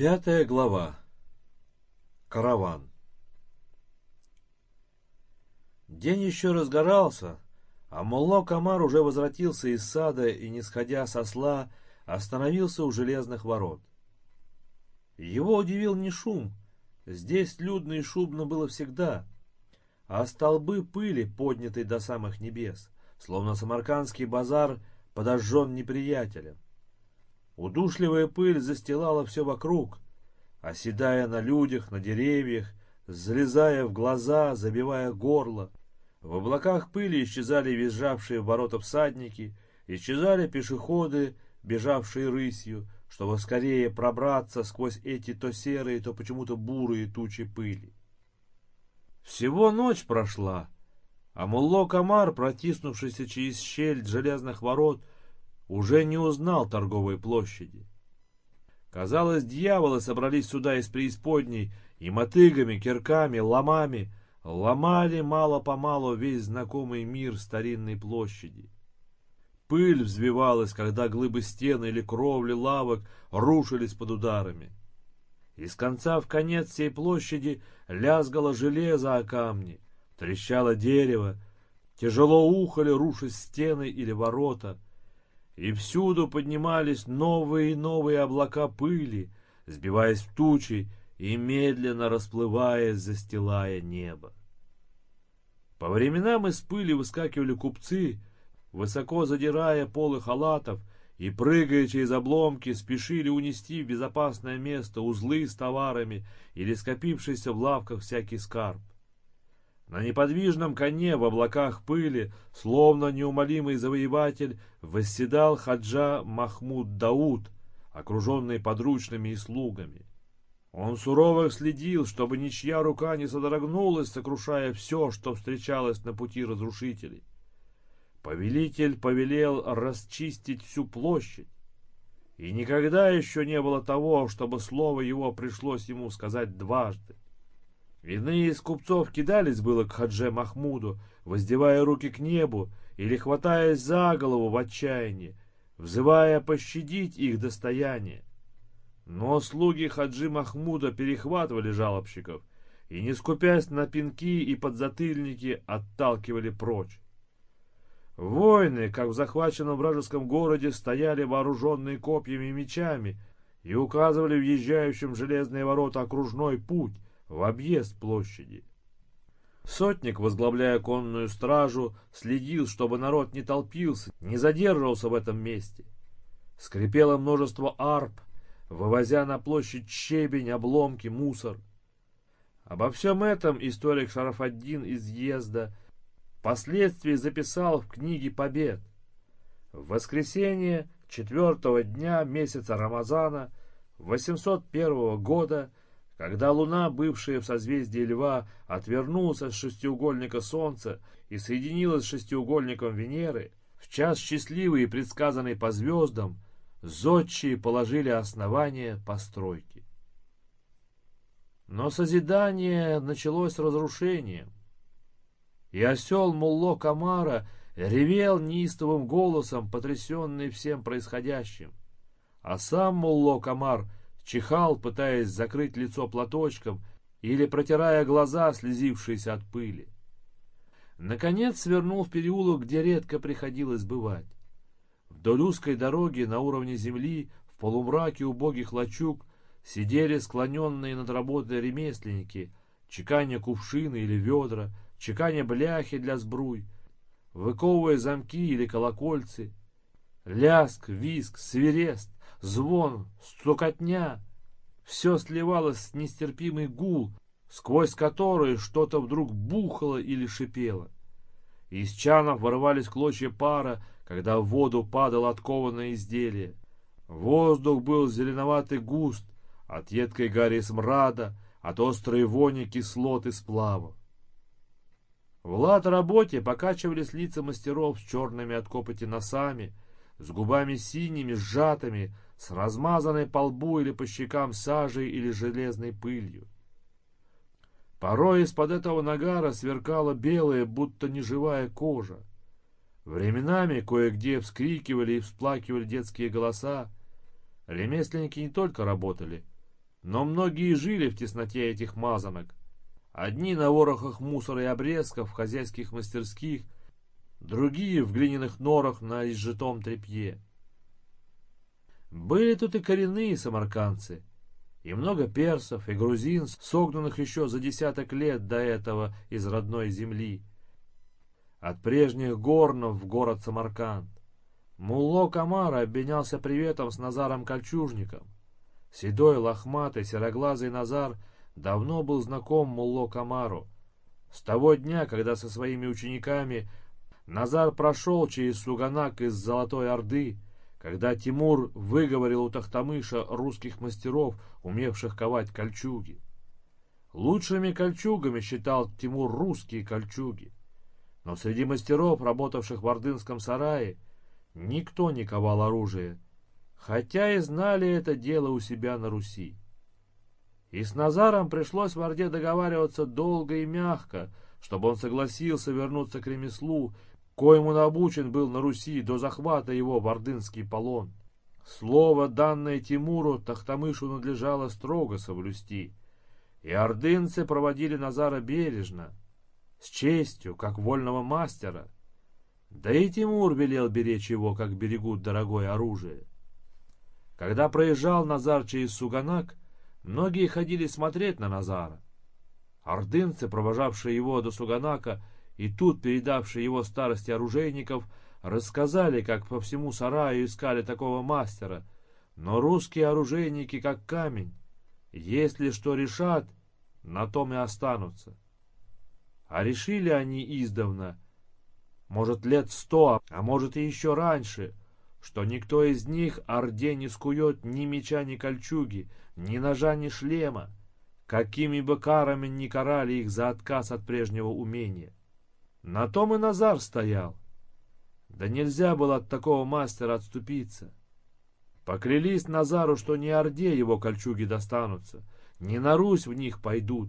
Пятая глава. Караван. День еще разгорался, а Мулло Камар уже возвратился из сада и, не сходя со сла, остановился у железных ворот. Его удивил не шум, здесь людно и шумно было всегда, а столбы пыли, поднятые до самых небес, словно самаркандский базар подожжен неприятелем. Удушливая пыль застилала все вокруг, оседая на людях, на деревьях, залезая в глаза, забивая горло. В облаках пыли исчезали визжавшие в ворота всадники, исчезали пешеходы, бежавшие рысью, чтобы скорее пробраться сквозь эти то серые, то почему-то бурые тучи пыли. Всего ночь прошла, а Мулло Камар, протиснувшийся через щель железных ворот, уже не узнал торговой площади. Казалось, дьяволы собрались сюда из преисподней и мотыгами, кирками, ломами ломали мало-помалу весь знакомый мир старинной площади. Пыль взвивалась, когда глыбы стены или кровли лавок рушились под ударами. Из конца в конец всей площади лязгало железо о камни, трещало дерево, тяжело ухали, рушась стены или ворота — и всюду поднимались новые и новые облака пыли, сбиваясь в тучи и медленно расплываясь, застилая небо. По временам из пыли выскакивали купцы, высоко задирая полы халатов, и, прыгая через обломки, спешили унести в безопасное место узлы с товарами или скопившийся в лавках всякий скарб. На неподвижном коне в облаках пыли, словно неумолимый завоеватель, восседал хаджа Махмуд Дауд, окруженный подручными и слугами. Он сурово следил, чтобы ничья рука не содрогнулась, сокрушая все, что встречалось на пути разрушителей. Повелитель повелел расчистить всю площадь. И никогда еще не было того, чтобы слово его пришлось ему сказать дважды. Иные из купцов кидались было к Хадже Махмуду, воздевая руки к небу или хватаясь за голову в отчаянии, взывая пощадить их достояние. Но слуги Хаджи Махмуда перехватывали жалобщиков и, не скупясь на пинки и подзатыльники, отталкивали прочь. Воины, как в захваченном вражеском городе, стояли вооруженные копьями и мечами и указывали въезжающим в железные ворота окружной путь, в объезд площади. Сотник, возглавляя конную стражу, следил, чтобы народ не толпился, не задерживался в этом месте. Скрипело множество арп, вывозя на площадь щебень, обломки, мусор. Обо всем этом историк Шарафаддин из Езда впоследствии записал в книге «Побед». В воскресенье четвертого дня месяца Рамазана 801 года когда Луна, бывшая в созвездии Льва, отвернулась от шестиугольника Солнца и соединилась с шестиугольником Венеры, в час счастливый и предсказанный по звездам, зодчие положили основание постройки. Но созидание началось разрушением, и осел Мулло Камара ревел неистовым голосом, потрясенный всем происходящим. А сам Мулло Камар — чихал, пытаясь закрыть лицо платочком или протирая глаза, слезившиеся от пыли. Наконец свернул в переулок, где редко приходилось бывать. Вдоль узкой дороги на уровне земли, в полумраке убогих лачуг, сидели склоненные над работой ремесленники, чеканя кувшины или ведра, чеканя бляхи для сбруй, выковывая замки или колокольцы. Ляск, виск, свирест, звон, стукотня. Все сливалось с нестерпимый гул, сквозь который что-то вдруг бухало или шипело. Из чанов вырывались клочья пара, когда в воду падало откованное изделие. Воздух был зеленоватый густ, от едкой гари смрада, от острой вони кислот и сплавов. В лад работе покачивались лица мастеров с черными от копоти носами, с губами синими, сжатыми, с размазанной по лбу или по щекам сажей или железной пылью. Порой из-под этого нагара сверкала белая, будто неживая кожа. Временами кое-где вскрикивали и всплакивали детские голоса. Ремесленники не только работали, но многие жили в тесноте этих мазанок. Одни на ворохах мусора и обрезков в хозяйских мастерских, другие в глиняных норах на изжитом тряпье. Были тут и коренные самаркандцы, и много персов, и грузин, согнанных еще за десяток лет до этого из родной земли. От прежних горнов в город Самарканд. Мулло Камара обменялся приветом с Назаром Кольчужником. Седой, лохматый, сероглазый Назар давно был знаком Мулло Камару. С того дня, когда со своими учениками Назар прошел через Суганак из Золотой Орды, когда Тимур выговорил у Тахтамыша русских мастеров, умевших ковать кольчуги. Лучшими кольчугами считал Тимур русские кольчуги. Но среди мастеров, работавших в Ордынском сарае, никто не ковал оружие, хотя и знали это дело у себя на Руси. И с Назаром пришлось в Орде договариваться долго и мягко, чтобы он согласился вернуться к ремеслу, коему наобучен был на Руси до захвата его в ордынский полон. Слово, данное Тимуру, Тахтамышу надлежало строго соблюсти. И ордынцы проводили Назара бережно, с честью, как вольного мастера. Да и Тимур велел беречь его, как берегут дорогое оружие. Когда проезжал Назар через Суганак, многие ходили смотреть на Назара. Ордынцы, провожавшие его до Суганака и тут передавшие его старости оружейников, рассказали, как по всему сараю искали такого мастера. Но русские оружейники как камень. Если что решат, на том и останутся. А решили они издавна, может лет сто, а может и еще раньше, что никто из них Орде не скует ни меча, ни кольчуги, ни ножа, ни шлема, какими бы карами ни карали их за отказ от прежнего умения. На том и Назар стоял. Да нельзя было от такого мастера отступиться. Поклялись Назару, что не Орде его кольчуги достанутся, не на Русь в них пойдут,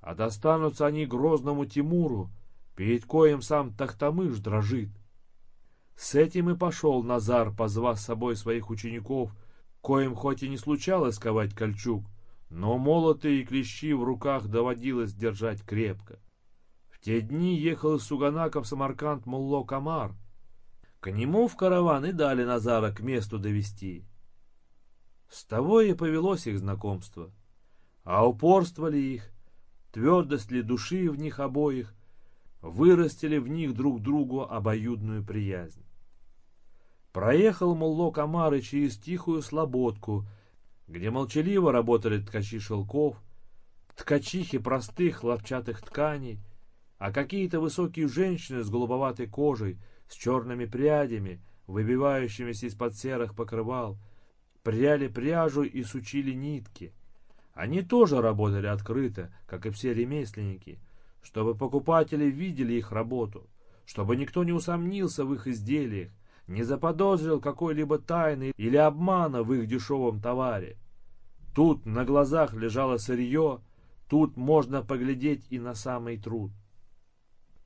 а достанутся они грозному Тимуру, перед коем сам Тахтамыш дрожит. С этим и пошел Назар, позвав с собой своих учеников, коим хоть и не случалось ковать кольчуг, но молоты и клещи в руках доводилось держать крепко. Те дни ехал из Суганака в Самарканд Мулло Камар. К нему в караван и дали Назара к месту довести. С того и повелось их знакомство. А упорствовали их, твердость ли души в них обоих, вырастили в них друг другу обоюдную приязнь. Проехал Мулло Камары через тихую слободку, где молчаливо работали ткачи шелков, ткачихи простых хлопчатых тканей, а какие-то высокие женщины с голубоватой кожей, с черными прядями, выбивающимися из-под серых покрывал, пряли пряжу и сучили нитки — они тоже работали открыто, как и все ремесленники, чтобы покупатели видели их работу, чтобы никто не усомнился в их изделиях, не заподозрил какой-либо тайны или обмана в их дешевом товаре. Тут на глазах лежало сырье, тут можно поглядеть и на самый труд.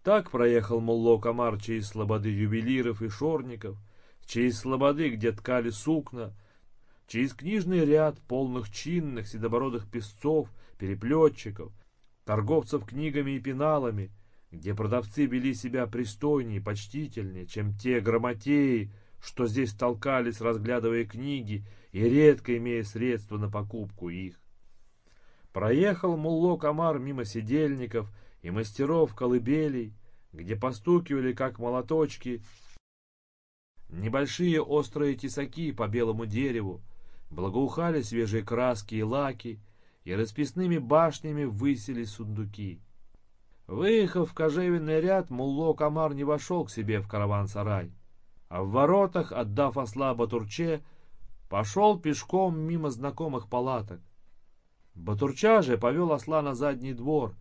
Так проехал Мулло Камар через слободы ювелиров и шорников, через слободы, где ткали сукна, через книжный ряд полных чинных седобородых песцов, переплетчиков, торговцев книгами и пеналами, где продавцы вели себя пристойнее и почтительнее, чем те грамотеи, что здесь толкались, разглядывая книги и редко имея средства на покупку их. Проехал Мулло Камар мимо сидельников и мастеров колыбелей, где постукивали, как молоточки, небольшие острые тесаки по белому дереву, Благоухали свежие краски и лаки, и расписными башнями высились сундуки. Выехав в кожевенный ряд, Мулло Камар не вошел к себе в караван-сарай, а в воротах, отдав осла Батурче, пошел пешком мимо знакомых палаток. Батурча же повел осла на задний двор,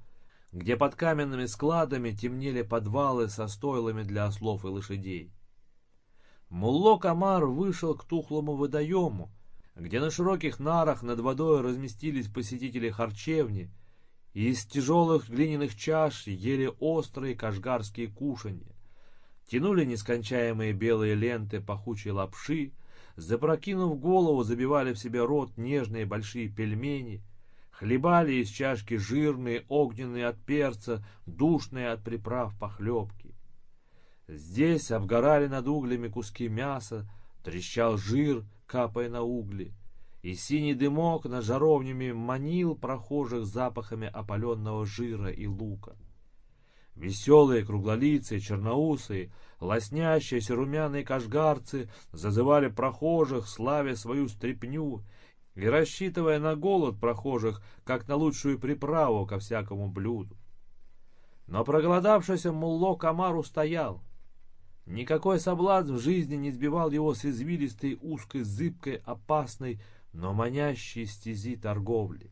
где под каменными складами темнели подвалы со стойлами для ослов и лошадей. Мулло Камар вышел к тухлому водоему, где на широких нарах над водой разместились посетители харчевни, и из тяжелых глиняных чаш ели острые кашгарские кушанья. Тянули нескончаемые белые ленты пахучей лапши, запрокинув голову, забивали в себе рот нежные большие пельмени, хлебали из чашки жирные, огненные от перца, душные от приправ похлебки. Здесь обгорали над углями куски мяса, трещал жир, капая на угли, и синий дымок над жаровнями манил прохожих запахами опаленного жира и лука. Веселые, круглолицые, черноусые, лоснящиеся румяные кашгарцы зазывали прохожих, славя свою стряпню и рассчитывая на голод прохожих, как на лучшую приправу ко всякому блюду. Но проголодавшийся Мулло Камар устоял. Никакой соблазн в жизни не сбивал его с извилистой, узкой, зыбкой, опасной, но манящей стези торговли.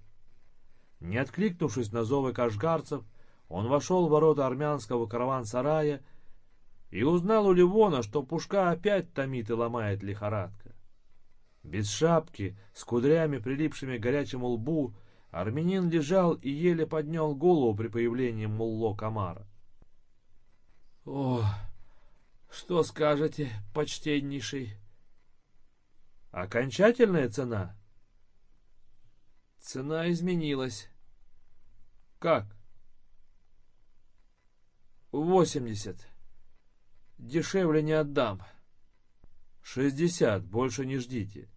Не откликнувшись на зовы кашгарцев, он вошел в ворота армянского караван-сарая и узнал у Ливона, что Пушка опять томит и ломает лихорадка. Без шапки, с кудрями, прилипшими к горячему лбу, армянин лежал и еле поднял голову при появлении Мулло Камара. — О, что скажете, почтеннейший? — Окончательная цена? — Цена изменилась. — Как? — Восемьдесят. Дешевле не отдам. Шестьдесят. Больше не ждите.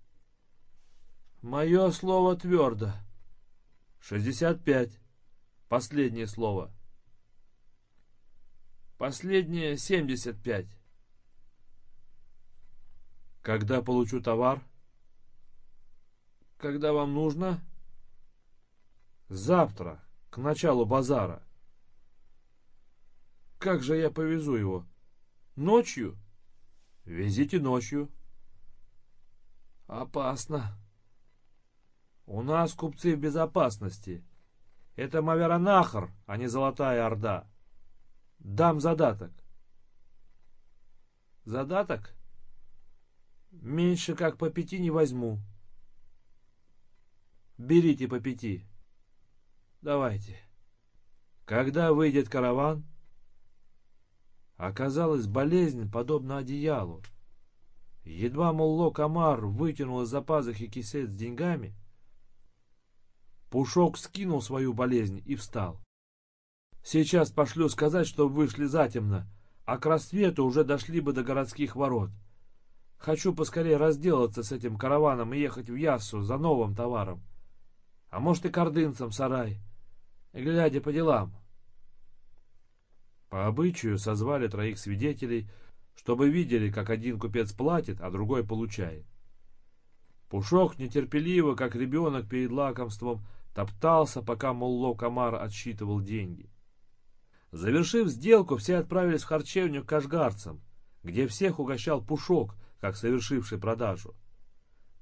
Мое слово твердо. Шестьдесят пять. Последнее слово. Последнее семьдесят пять. Когда получу товар? Когда вам нужно? Завтра, к началу базара. Как же я повезу его? Ночью? Везите ночью. Опасно. У нас купцы в безопасности. Это Маверанахар, а не Золотая Орда. Дам задаток. Задаток? Меньше как по пяти не возьму. Берите по пяти. Давайте. Когда выйдет караван? Оказалась болезнь, подобна одеялу. Едва Мулло Камар вытянул из-за пазухи кисет с деньгами, Пушок скинул свою болезнь и встал. Сейчас пошлю сказать, что вышли затемно, а к рассвету уже дошли бы до городских ворот. Хочу поскорее разделаться с этим караваном и ехать в Яссу за новым товаром. А может и к ордынцам сарай, глядя по делам. По обычаю созвали троих свидетелей, чтобы видели, как один купец платит, а другой получает. Пушок нетерпеливо, как ребенок перед лакомством, топтался, пока Мулло Камар отсчитывал деньги. Завершив сделку, все отправились в харчевню к кашгарцам, где всех угощал Пушок, как совершивший продажу.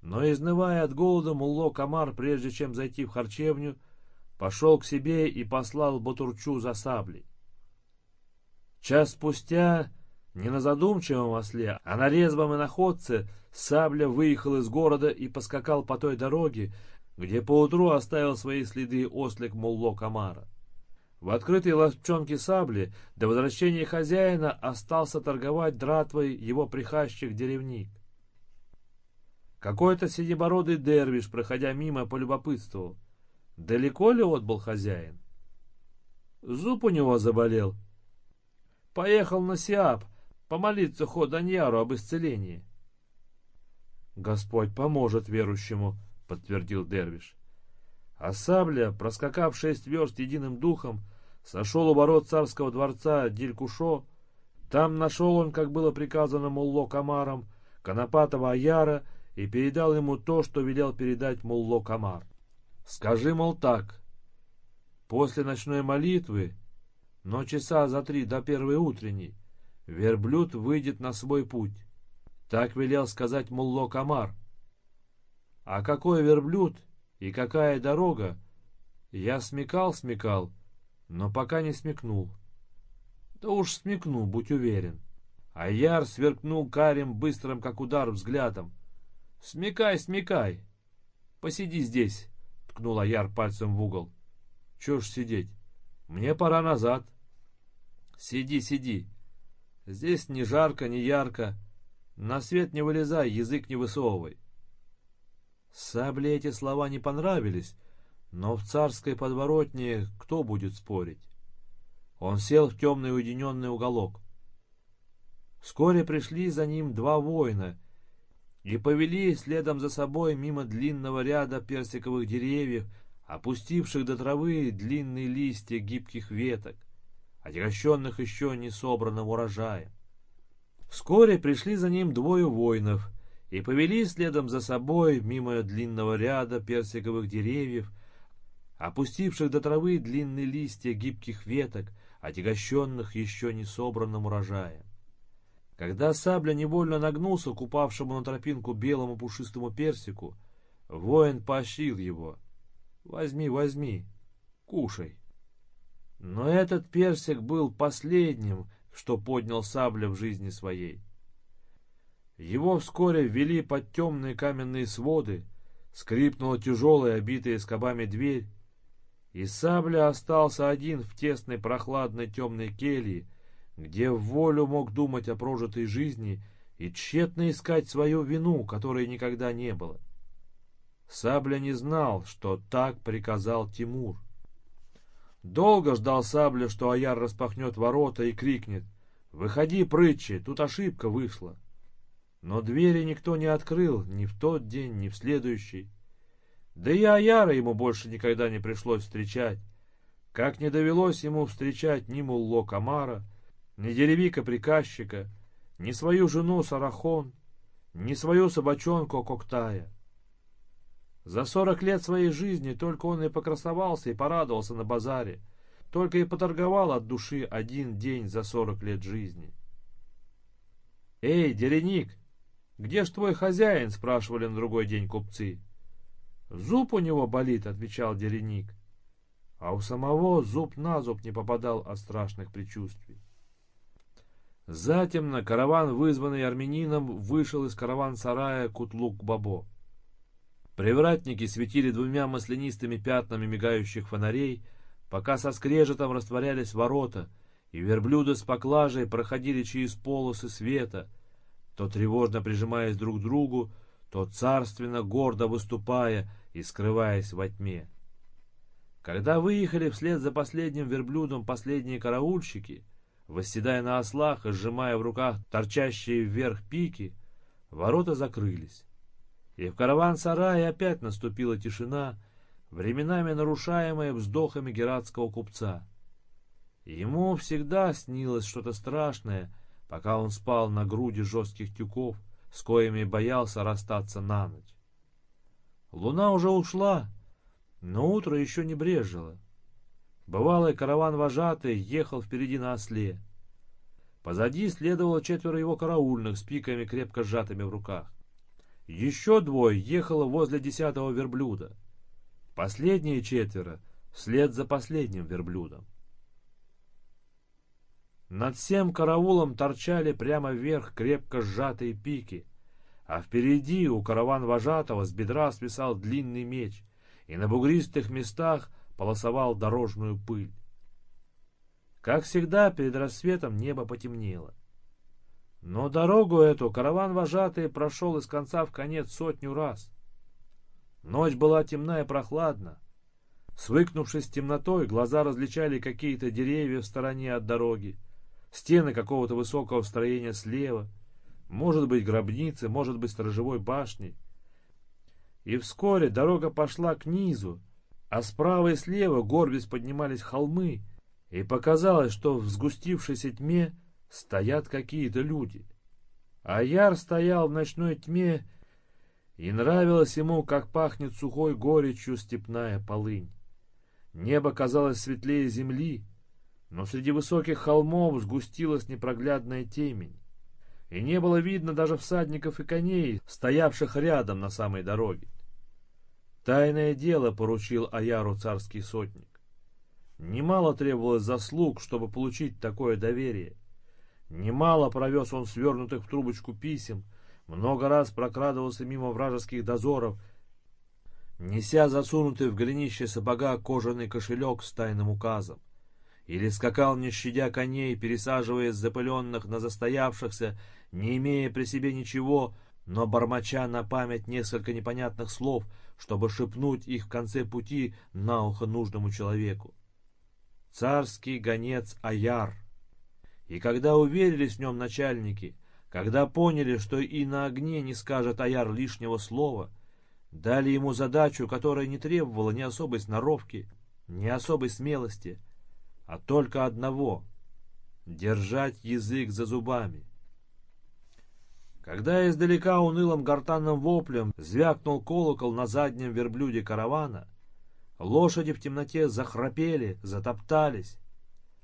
Но, изнывая от голода, Мулло Камар, прежде чем зайти в харчевню, пошел к себе и послал Батурчу за саблей. Час спустя, не на задумчивом осле, а на резвом иноходце, Сабля выехал из города и поскакал по той дороге, где поутру оставил свои следы ослик Мулло Камара. В открытой ловчонке Сабли до возвращения хозяина остался торговать дратвой его прихащик-деревник. Какой-то седебородый дервиш, проходя мимо, полюбопытствовал. Далеко ли отбыл хозяин? Зуб у него заболел, Поехал на Сиап помолиться Ходаньяру об исцелении. Господь поможет верующему, подтвердил Дервиш. А сабля, проскакав шесть верст единым духом, сошел у ворот царского дворца Дилькушо. Там нашел он, как было приказано Мулло Камаром, Конопатого Аяра и передал ему то, что велел передать Мулло Камар. Скажи, мол, так. После ночной молитвы но часа за три до первой утренней верблюд выйдет на свой путь. Так велел сказать Мулло Камар. А какой верблюд и какая дорога? Я смекал-смекал, но пока не смекнул. Да уж смекну, будь уверен. А Яр сверкнул карим быстрым, как удар, взглядом. «Смекай, смекай! Посиди здесь!» — ткнул Аяр пальцем в угол. «Чего ж сидеть? Мне пора назад!» Сиди, сиди. Здесь не жарко, не ярко. На свет не вылезай, язык не высовывай. Сабле эти слова не понравились, но в царской подворотне кто будет спорить? Он сел в темный уединенный уголок. Вскоре пришли за ним два воина и повели следом за собой мимо длинного ряда персиковых деревьев, опустивших до травы длинные листья гибких веток, отягощенных еще не собранным урожаем. Вскоре пришли за ним двое воинов и повели следом за собой мимо длинного ряда персиковых деревьев, опустивших до травы длинные листья гибких веток, отягощенных еще не собранным урожаем. Когда сабля невольно нагнулся к упавшему на тропинку белому пушистому персику, воин поощрил его. «Возьми, возьми, кушай». Но этот персик был последним, что поднял сабля в жизни своей. Его вскоре ввели под темные каменные своды, скрипнула тяжелая, обитая скобами дверь, и сабля остался один в тесной прохладной темной келье, где в волю мог думать о прожитой жизни и тщетно искать свою вину, которой никогда не было. Сабля не знал, что так приказал Тимур. Долго ждал Сабля, что Аяр распахнет ворота и крикнет «Выходи, прытчи, тут ошибка вышла». Но двери никто не открыл ни в тот день, ни в следующий. Да и Аяра ему больше никогда не пришлось встречать, как не довелось ему встречать ни Мулло Камара, ни деревика приказчика, ни свою жену Сарахон, ни свою собачонку Коктая. За сорок лет своей жизни только он и покрасовался и порадовался на базаре, только и поторговал от души один день за сорок лет жизни. «Эй, дереник, где ж твой хозяин?» — спрашивали на другой день купцы. «Зуб у него болит», — отвечал дереник. А у самого зуб на зуб не попадал от страшных предчувствий. Затемно караван, вызванный армянином, вышел из караван-сарая Кутлук-Бабо. Привратники светили двумя маслянистыми пятнами мигающих фонарей, пока со скрежетом растворялись ворота, и верблюды с поклажей проходили через полосы света, то тревожно прижимаясь друг к другу, то царственно гордо выступая и скрываясь во тьме. Когда выехали вслед за последним верблюдом последние караульщики, восседая на ослах и сжимая в руках торчащие вверх пики, ворота закрылись. И в караван-сарае опять наступила тишина, временами нарушаемая вздохами гератского купца. Ему всегда снилось что-то страшное, пока он спал на груди жестких тюков, с коими боялся расстаться на ночь. Луна уже ушла, но утро еще не брежило. Бывалый караван-вожатый ехал впереди на осле. Позади следовало четверо его караульных с пиками крепко сжатыми в руках. Еще двое ехало возле десятого верблюда. Последние четверо вслед за последним верблюдом. Над всем караулом торчали прямо вверх крепко сжатые пики, а впереди у караван-вожатого с бедра свисал длинный меч, и на бугристых местах полосовал дорожную пыль. Как всегда, перед рассветом небо потемнело. Но дорогу эту караван-вожатый прошел из конца в конец сотню раз. Ночь была темна и прохладна. Свыкнувшись с темнотой, глаза различали какие-то деревья в стороне от дороги, стены какого-то высокого строения слева, может быть гробницы, может быть сторожевой башни. И вскоре дорога пошла к низу, а справа и слева горбись поднимались холмы, и показалось, что в сгустившейся тьме стоят какие-то люди. А Яр стоял в ночной тьме, и нравилось ему, как пахнет сухой горечью степная полынь. Небо казалось светлее земли, но среди высоких холмов сгустилась непроглядная темень, и не было видно даже всадников и коней, стоявших рядом на самой дороге. Тайное дело поручил Аяру царский сотник. Немало требовалось заслуг, чтобы получить такое доверие. Немало провез он свернутых в трубочку писем, много раз прокрадывался мимо вражеских дозоров, неся засунутый в голенище сапога кожаный кошелек с тайным указом. Или скакал, не щадя коней, пересаживая запыленных на застоявшихся, не имея при себе ничего, но бормоча на память несколько непонятных слов, чтобы шепнуть их в конце пути на ухо нужному человеку. Царский гонец Аяр. И когда уверились в нем начальники, когда поняли, что и на огне не скажет Аяр лишнего слова, дали ему задачу, которая не требовала ни особой сноровки, ни особой смелости, а только одного — держать язык за зубами. Когда издалека унылым гортанным воплем звякнул колокол на заднем верблюде каравана, лошади в темноте захрапели, затоптались.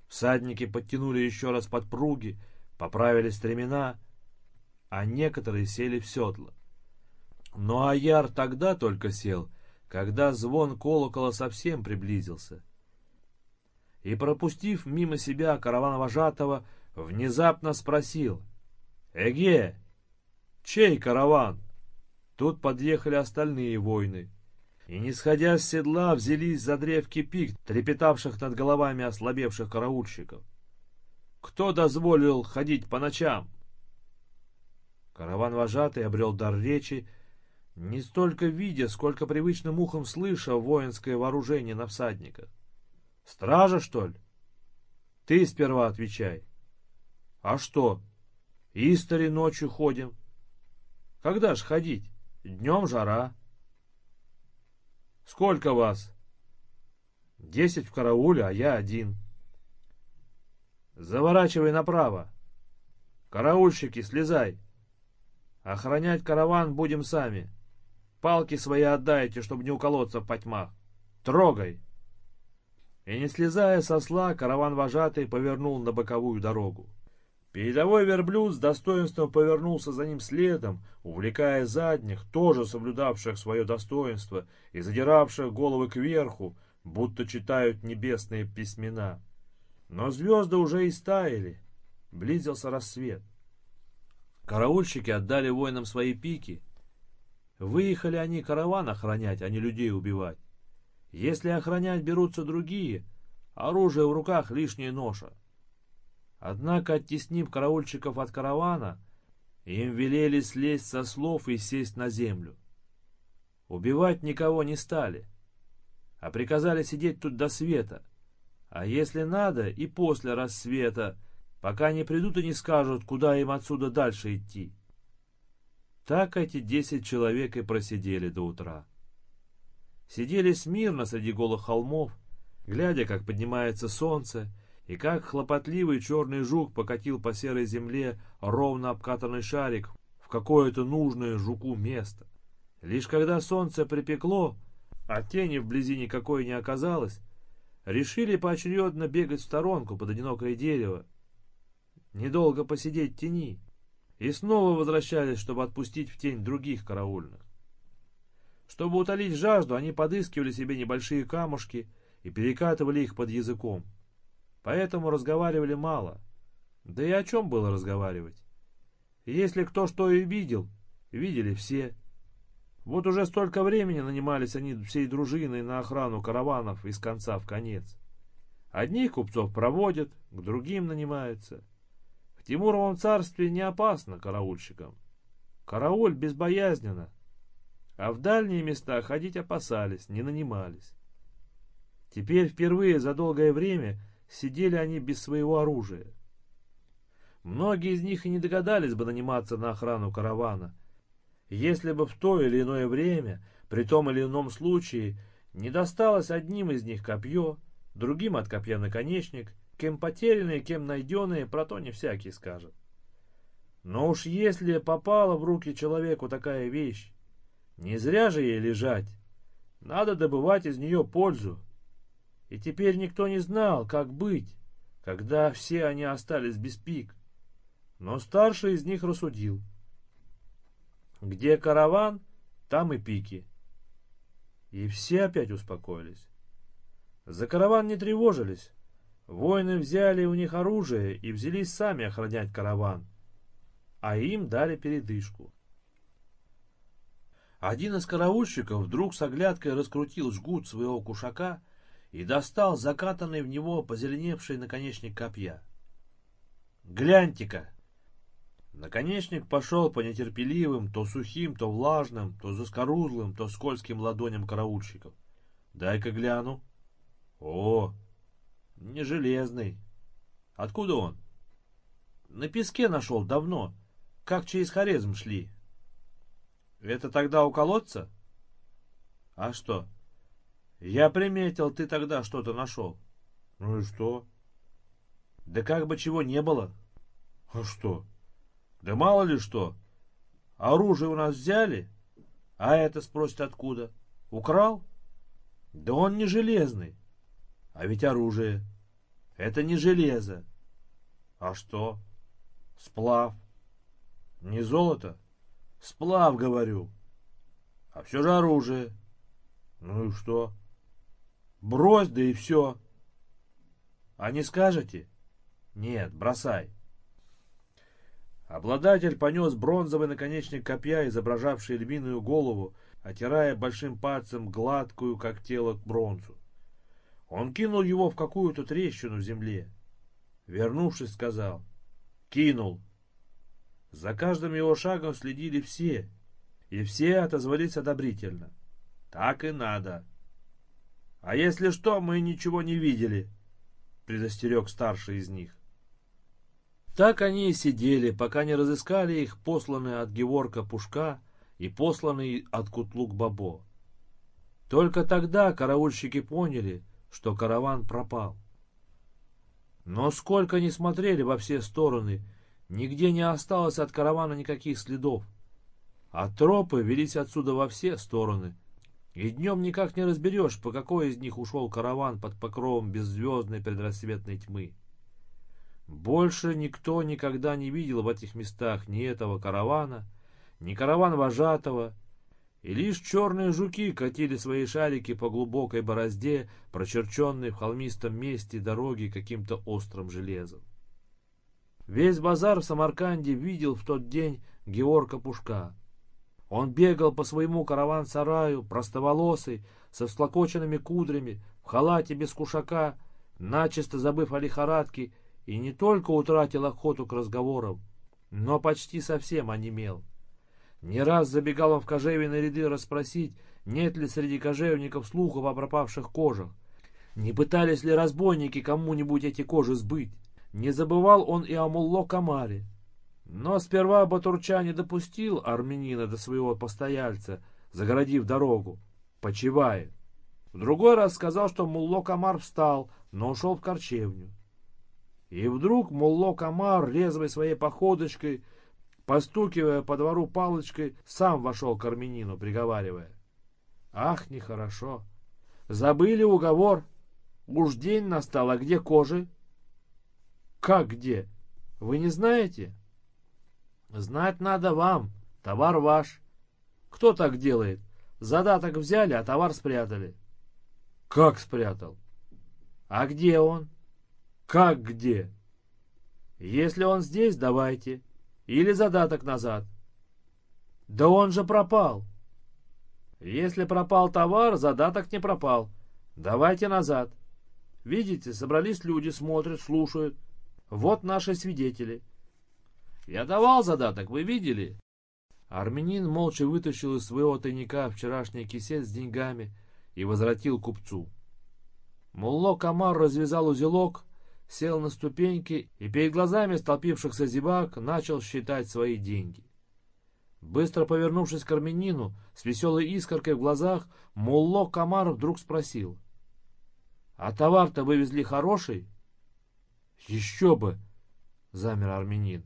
Всадники подтянули еще раз подпруги, поправили стремена, а некоторые сели в седло. Но Аяр тогда только сел, когда звон колокола совсем приблизился. И, пропустив мимо себя каравана вожатого, внезапно спросил «Эге, чей караван?» Тут подъехали остальные воины. И, не сходя с седла, взялись за древки пик, трепетавших над головами ослабевших караульщиков. «Кто дозволил ходить по ночам?» Караван вожатый обрел дар речи, не столько видя, сколько привычным ухом слыша воинское вооружение на всадниках. «Стража, что ли?» «Ты сперва отвечай». «А что? Истори ночью ходим». «Когда ж ходить? Днем жара». «Сколько вас?» «Десять в карауле, а я один». «Заворачивай направо. Караульщики, слезай». Охранять караван будем сами. Палки свои отдайте, чтобы не уколоться в потьмах. Трогай!» И не слезая со сла, караван-вожатый повернул на боковую дорогу. Передовой верблюд с достоинством повернулся за ним следом, увлекая задних, тоже соблюдавших свое достоинство и задиравших головы кверху, будто читают небесные письмена. Но звезды уже и стаяли. Близился рассвет. Караульщики отдали воинам свои пики. Выехали они караван охранять, а не людей убивать. Если охранять берутся другие, оружие в руках лишняя ноша. Однако, оттеснив караульщиков от каравана, им велели слезть со слов и сесть на землю. Убивать никого не стали, а приказали сидеть тут до света, а если надо и после рассвета, пока не придут и не скажут, куда им отсюда дальше идти. Так эти десять человек и просидели до утра. Сидели смирно среди голых холмов, глядя, как поднимается солнце, и как хлопотливый черный жук покатил по серой земле ровно обкатанный шарик в какое-то нужное жуку место. Лишь когда солнце припекло, а тени вблизи никакой не оказалось, решили поочередно бегать в сторонку под одинокое дерево, недолго посидеть в тени, и снова возвращались, чтобы отпустить в тень других караульных. Чтобы утолить жажду, они подыскивали себе небольшие камушки и перекатывали их под языком. Поэтому разговаривали мало. Да и о чем было разговаривать? Если кто что и видел, видели все. Вот уже столько времени нанимались они всей дружиной на охрану караванов из конца в конец. Одних купцов проводят, к другим нанимаются. В Тимуровом царстве не опасно караульщикам. Карауль безбоязненно. А в дальние места ходить опасались, не нанимались. Теперь впервые за долгое время сидели они без своего оружия. Многие из них и не догадались бы наниматься на охрану каравана, если бы в то или иное время, при том или ином случае, не досталось одним из них копье, другим от копья наконечник, Кем потерянные, кем найденные, про то не всякий скажет. Но уж если попала в руки человеку такая вещь, не зря же ей лежать. Надо добывать из нее пользу. И теперь никто не знал, как быть, когда все они остались без пик. Но старший из них рассудил. Где караван, там и пики. И все опять успокоились. За караван не тревожились. Воины взяли у них оружие и взялись сами охранять караван, а им дали передышку. Один из караульщиков вдруг с оглядкой раскрутил жгут своего кушака и достал закатанный в него позеленевший наконечник копья. «Гляньте-ка! Наконечник пошел по нетерпеливым, то сухим, то влажным, то заскорузлым, то скользким ладоням караульщиков. Дай-ка гляну. О, не железный. Откуда он? На песке нашел давно, как через Хорезм шли. Это тогда у колодца? А что? Я приметил, ты тогда что-то нашел. Ну и что? Да как бы чего не было. А что? Да мало ли что. Оружие у нас взяли, а это спросит откуда? Украл? Да он не железный. А ведь оружие. Это не железо. А что? Сплав. Не золото? Сплав, говорю. А все же оружие. Ну и что? Брось, да и все. А не скажете? Нет, бросай. Обладатель понес бронзовый наконечник копья, изображавший львиную голову, отирая большим пальцем гладкую, как тело, бронзу. Он кинул его в какую-то трещину в земле. Вернувшись, сказал «Кинул». За каждым его шагом следили все, и все отозвались одобрительно. «Так и надо». «А если что, мы ничего не видели», — предостерег старший из них. Так они и сидели, пока не разыскали их посланные от Геворка Пушка и посланный от Кутлук Бабо. Только тогда караульщики поняли, что караван пропал. Но сколько ни смотрели во все стороны, нигде не осталось от каравана никаких следов. А тропы велись отсюда во все стороны. И днем никак не разберешь, по какой из них ушел караван под покровом беззвездной предрассветной тьмы. Больше никто никогда не видел в этих местах ни этого каравана, ни караван вожатого, и лишь черные жуки катили свои шарики по глубокой борозде, прочерченной в холмистом месте дороги каким-то острым железом. Весь базар в Самарканде видел в тот день Георга Пушка. Он бегал по своему караван-сараю, простоволосый, со всклокоченными кудрями, в халате без кушака, начисто забыв о лихорадке и не только утратил охоту к разговорам, но почти совсем онемел. Не раз забегал он в кожевенные ряды расспросить, нет ли среди кожевников слухов о пропавших кожах, не пытались ли разбойники кому-нибудь эти кожи сбыть. Не забывал он и о Мулло Камаре. Но сперва Батурча не допустил армянина до своего постояльца, загородив дорогу, почивая. В другой раз сказал, что Мулло Камар встал, но ушел в корчевню. И вдруг Мулло Камар, резвой своей походочкой, постукивая по двору палочкой, сам вошел к армянину, приговаривая. «Ах, нехорошо! Забыли уговор! Уж день настал, а где кожи?» «Как где? Вы не знаете?» «Знать надо вам, товар ваш. Кто так делает? Задаток взяли, а товар спрятали». «Как спрятал?» «А где он?» Как где? Если он здесь, давайте. Или задаток назад. Да он же пропал. Если пропал товар, задаток не пропал. Давайте назад. Видите, собрались люди, смотрят, слушают. Вот наши свидетели. Я давал задаток, вы видели? Армянин молча вытащил из своего тайника вчерашний кисет с деньгами и возвратил купцу. Мулло Камар развязал узелок, сел на ступеньки и перед глазами столпившихся зевак начал считать свои деньги. Быстро повернувшись к армянину, с веселой искоркой в глазах, Мулло Камар вдруг спросил. «А товар-то вывезли хороший?» «Еще бы!» — замер армянин.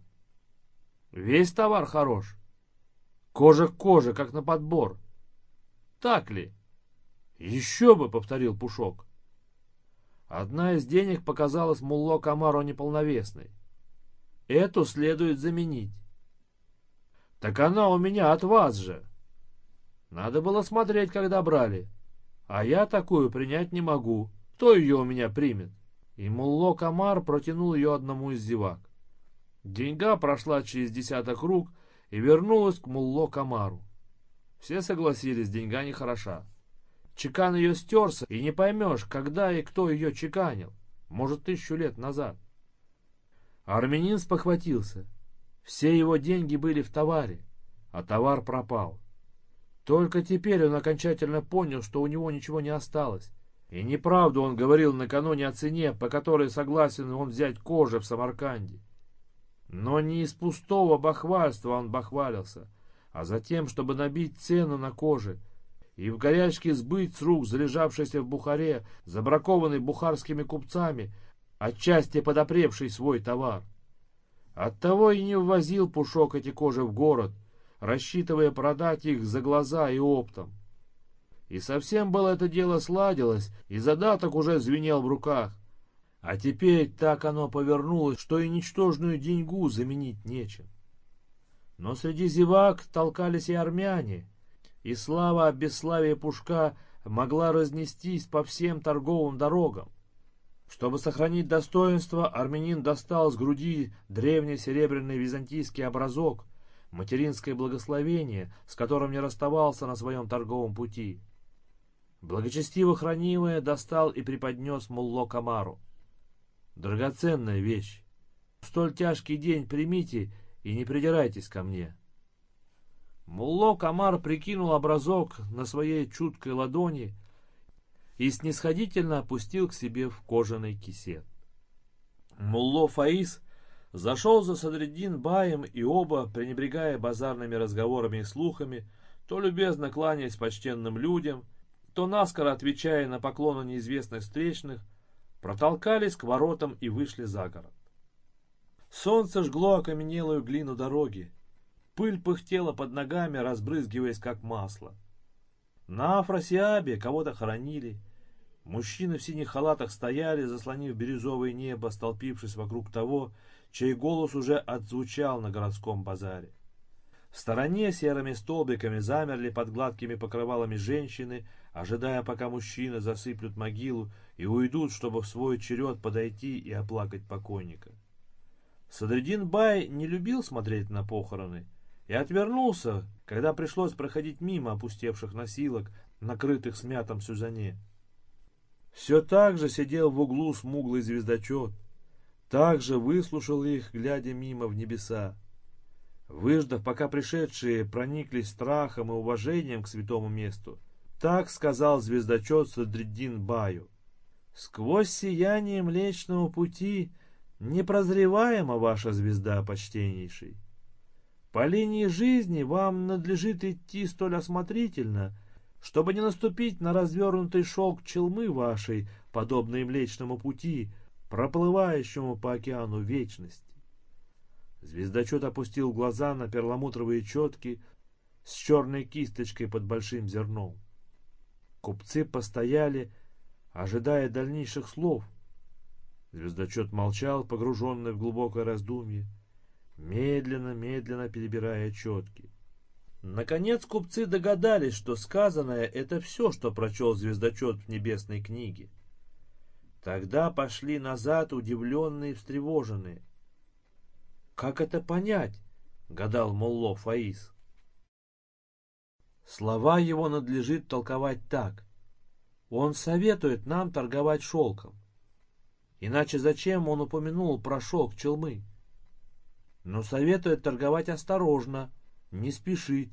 «Весь товар хорош. Кожа к коже, как на подбор. Так ли?» «Еще бы!» — повторил Пушок. Одна из денег показалась Мулло Камару неполновесной. Эту следует заменить. Так она у меня от вас же. Надо было смотреть, когда брали. А я такую принять не могу. Кто ее у меня примет? И Мулло Камар протянул ее одному из зевак. Деньга прошла через десяток рук и вернулась к Мулло Камару. Все согласились, деньга нехороша. Чекан ее стерся, и не поймешь, когда и кто ее чеканил. Может, тысячу лет назад. Армянин спохватился. Все его деньги были в товаре, а товар пропал. Только теперь он окончательно понял, что у него ничего не осталось. И неправду он говорил накануне о цене, по которой согласен он взять кожи в Самарканде. Но не из пустого бахвальства он бахвалился, а за тем, чтобы набить цену на коже и в горячке сбыть с рук залежавшийся в Бухаре, забракованный бухарскими купцами, отчасти подопревший свой товар. Оттого и не ввозил Пушок эти кожи в город, рассчитывая продать их за глаза и оптом. И совсем было это дело сладилось, и задаток уже звенел в руках. А теперь так оно повернулось, что и ничтожную деньгу заменить нечем. Но среди зевак толкались и армяне, и слава о бесславии Пушка могла разнестись по всем торговым дорогам. Чтобы сохранить достоинство, армянин достал с груди древний серебряный византийский образок, материнское благословение, с которым не расставался на своем торговом пути. Благочестиво хранимое достал и преподнес Мулло Камару. Драгоценная вещь. В столь тяжкий день примите и не придирайтесь ко мне. Мулло Камар прикинул образок на своей чуткой ладони и снисходительно опустил к себе в кожаный кисет. Мулло Фаис зашел за Садриддин Баем, и оба, пренебрегая базарными разговорами и слухами, то любезно кланяясь почтенным людям, то наскоро отвечая на поклоны неизвестных встречных, протолкались к воротам и вышли за город. Солнце жгло окаменелую глину дороги. Пыль пыхтела под ногами, разбрызгиваясь как масло. На Афросиабе кого-то хоронили. Мужчины в синих халатах стояли, заслонив бирюзовое небо, столпившись вокруг того, чей голос уже отзвучал на городском базаре. В стороне серыми столбиками замерли под гладкими покрывалами женщины, ожидая, пока мужчины засыплют могилу и уйдут, чтобы в свой черед подойти и оплакать покойника. Садридин Бай не любил смотреть на похороны и отвернулся, когда пришлось проходить мимо опустевших носилок, накрытых смятом сюзане. Все так же сидел в углу смуглый звездочет, так же выслушал их, глядя мимо в небеса. Выждав, пока пришедшие прониклись страхом и уважением к святому месту, так сказал звездочет Садриддин Баю. «Сквозь сияние Млечного Пути непрозреваема ваша звезда, почтеннейший. По линии жизни вам надлежит идти столь осмотрительно, чтобы не наступить на развернутый шелк челмы вашей, подобной Млечному пути, проплывающему по океану вечности. Звездочет опустил глаза на перламутровые четки с черной кисточкой под большим зерном. Купцы постояли, ожидая дальнейших слов. Звездочет молчал, погруженный в глубокое раздумье медленно, медленно перебирая четки. Наконец купцы догадались, что сказанное — это все, что прочел звездочет в небесной книге. Тогда пошли назад удивленные и встревоженные. «Как это понять?» — гадал Молло Фаис. Слова его надлежит толковать так. Он советует нам торговать шелком. Иначе зачем он упомянул про шелк челмы? но советует торговать осторожно, не спешить,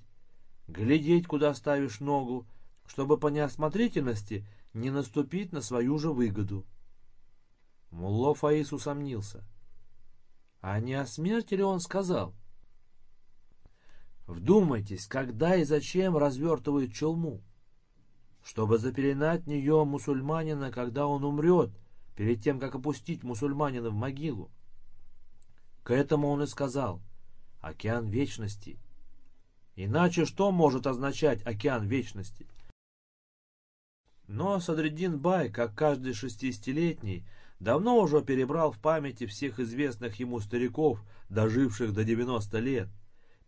глядеть, куда ставишь ногу, чтобы по неосмотрительности не наступить на свою же выгоду. Мулло Фаис усомнился. А не о смерти ли он сказал? Вдумайтесь, когда и зачем развертывают челму? Чтобы запеленать нее мусульманина, когда он умрет, перед тем, как опустить мусульманина в могилу. К этому он и сказал «Океан Вечности». Иначе что может означать «Океан Вечности»? Но Садриддин Бай, как каждый шестидесятилетний, давно уже перебрал в памяти всех известных ему стариков, доживших до 90 лет.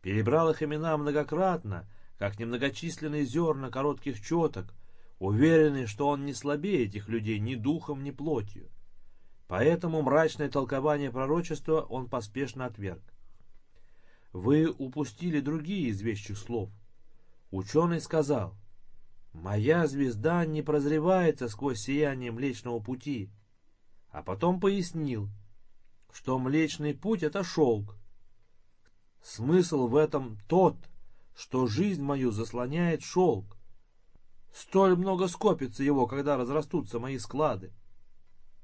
Перебрал их имена многократно, как немногочисленные зерна коротких четок, уверенный, что он не слабее этих людей ни духом, ни плотью. Поэтому мрачное толкование пророчества он поспешно отверг. Вы упустили другие из вещих слов. Ученый сказал, «Моя звезда не прозревается сквозь сияние Млечного Пути», а потом пояснил, что Млечный Путь — это шелк. Смысл в этом тот, что жизнь мою заслоняет шелк. Столь много скопится его, когда разрастутся мои склады.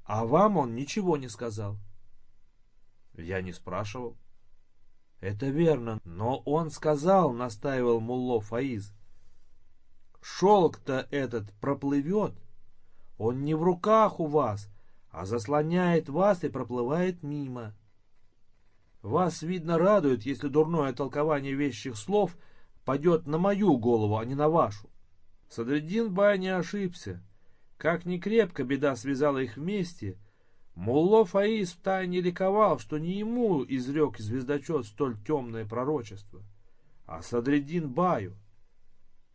А вам он ничего не сказал. Я не спрашивал. Это верно, но он сказал, настаивал Мулло Фаиз. Шелк-то этот проплывет. Он не в руках у вас, а заслоняет вас и проплывает мимо. Вас, видно, радует, если дурное толкование вещих слов падет на мою голову, а не на вашу. Садриддин Бай не ошибся. Как ни крепко беда связала их вместе, Мулло Фаиз втайне ликовал, что не ему изрек звездочет столь темное пророчество, а Садриддин Баю.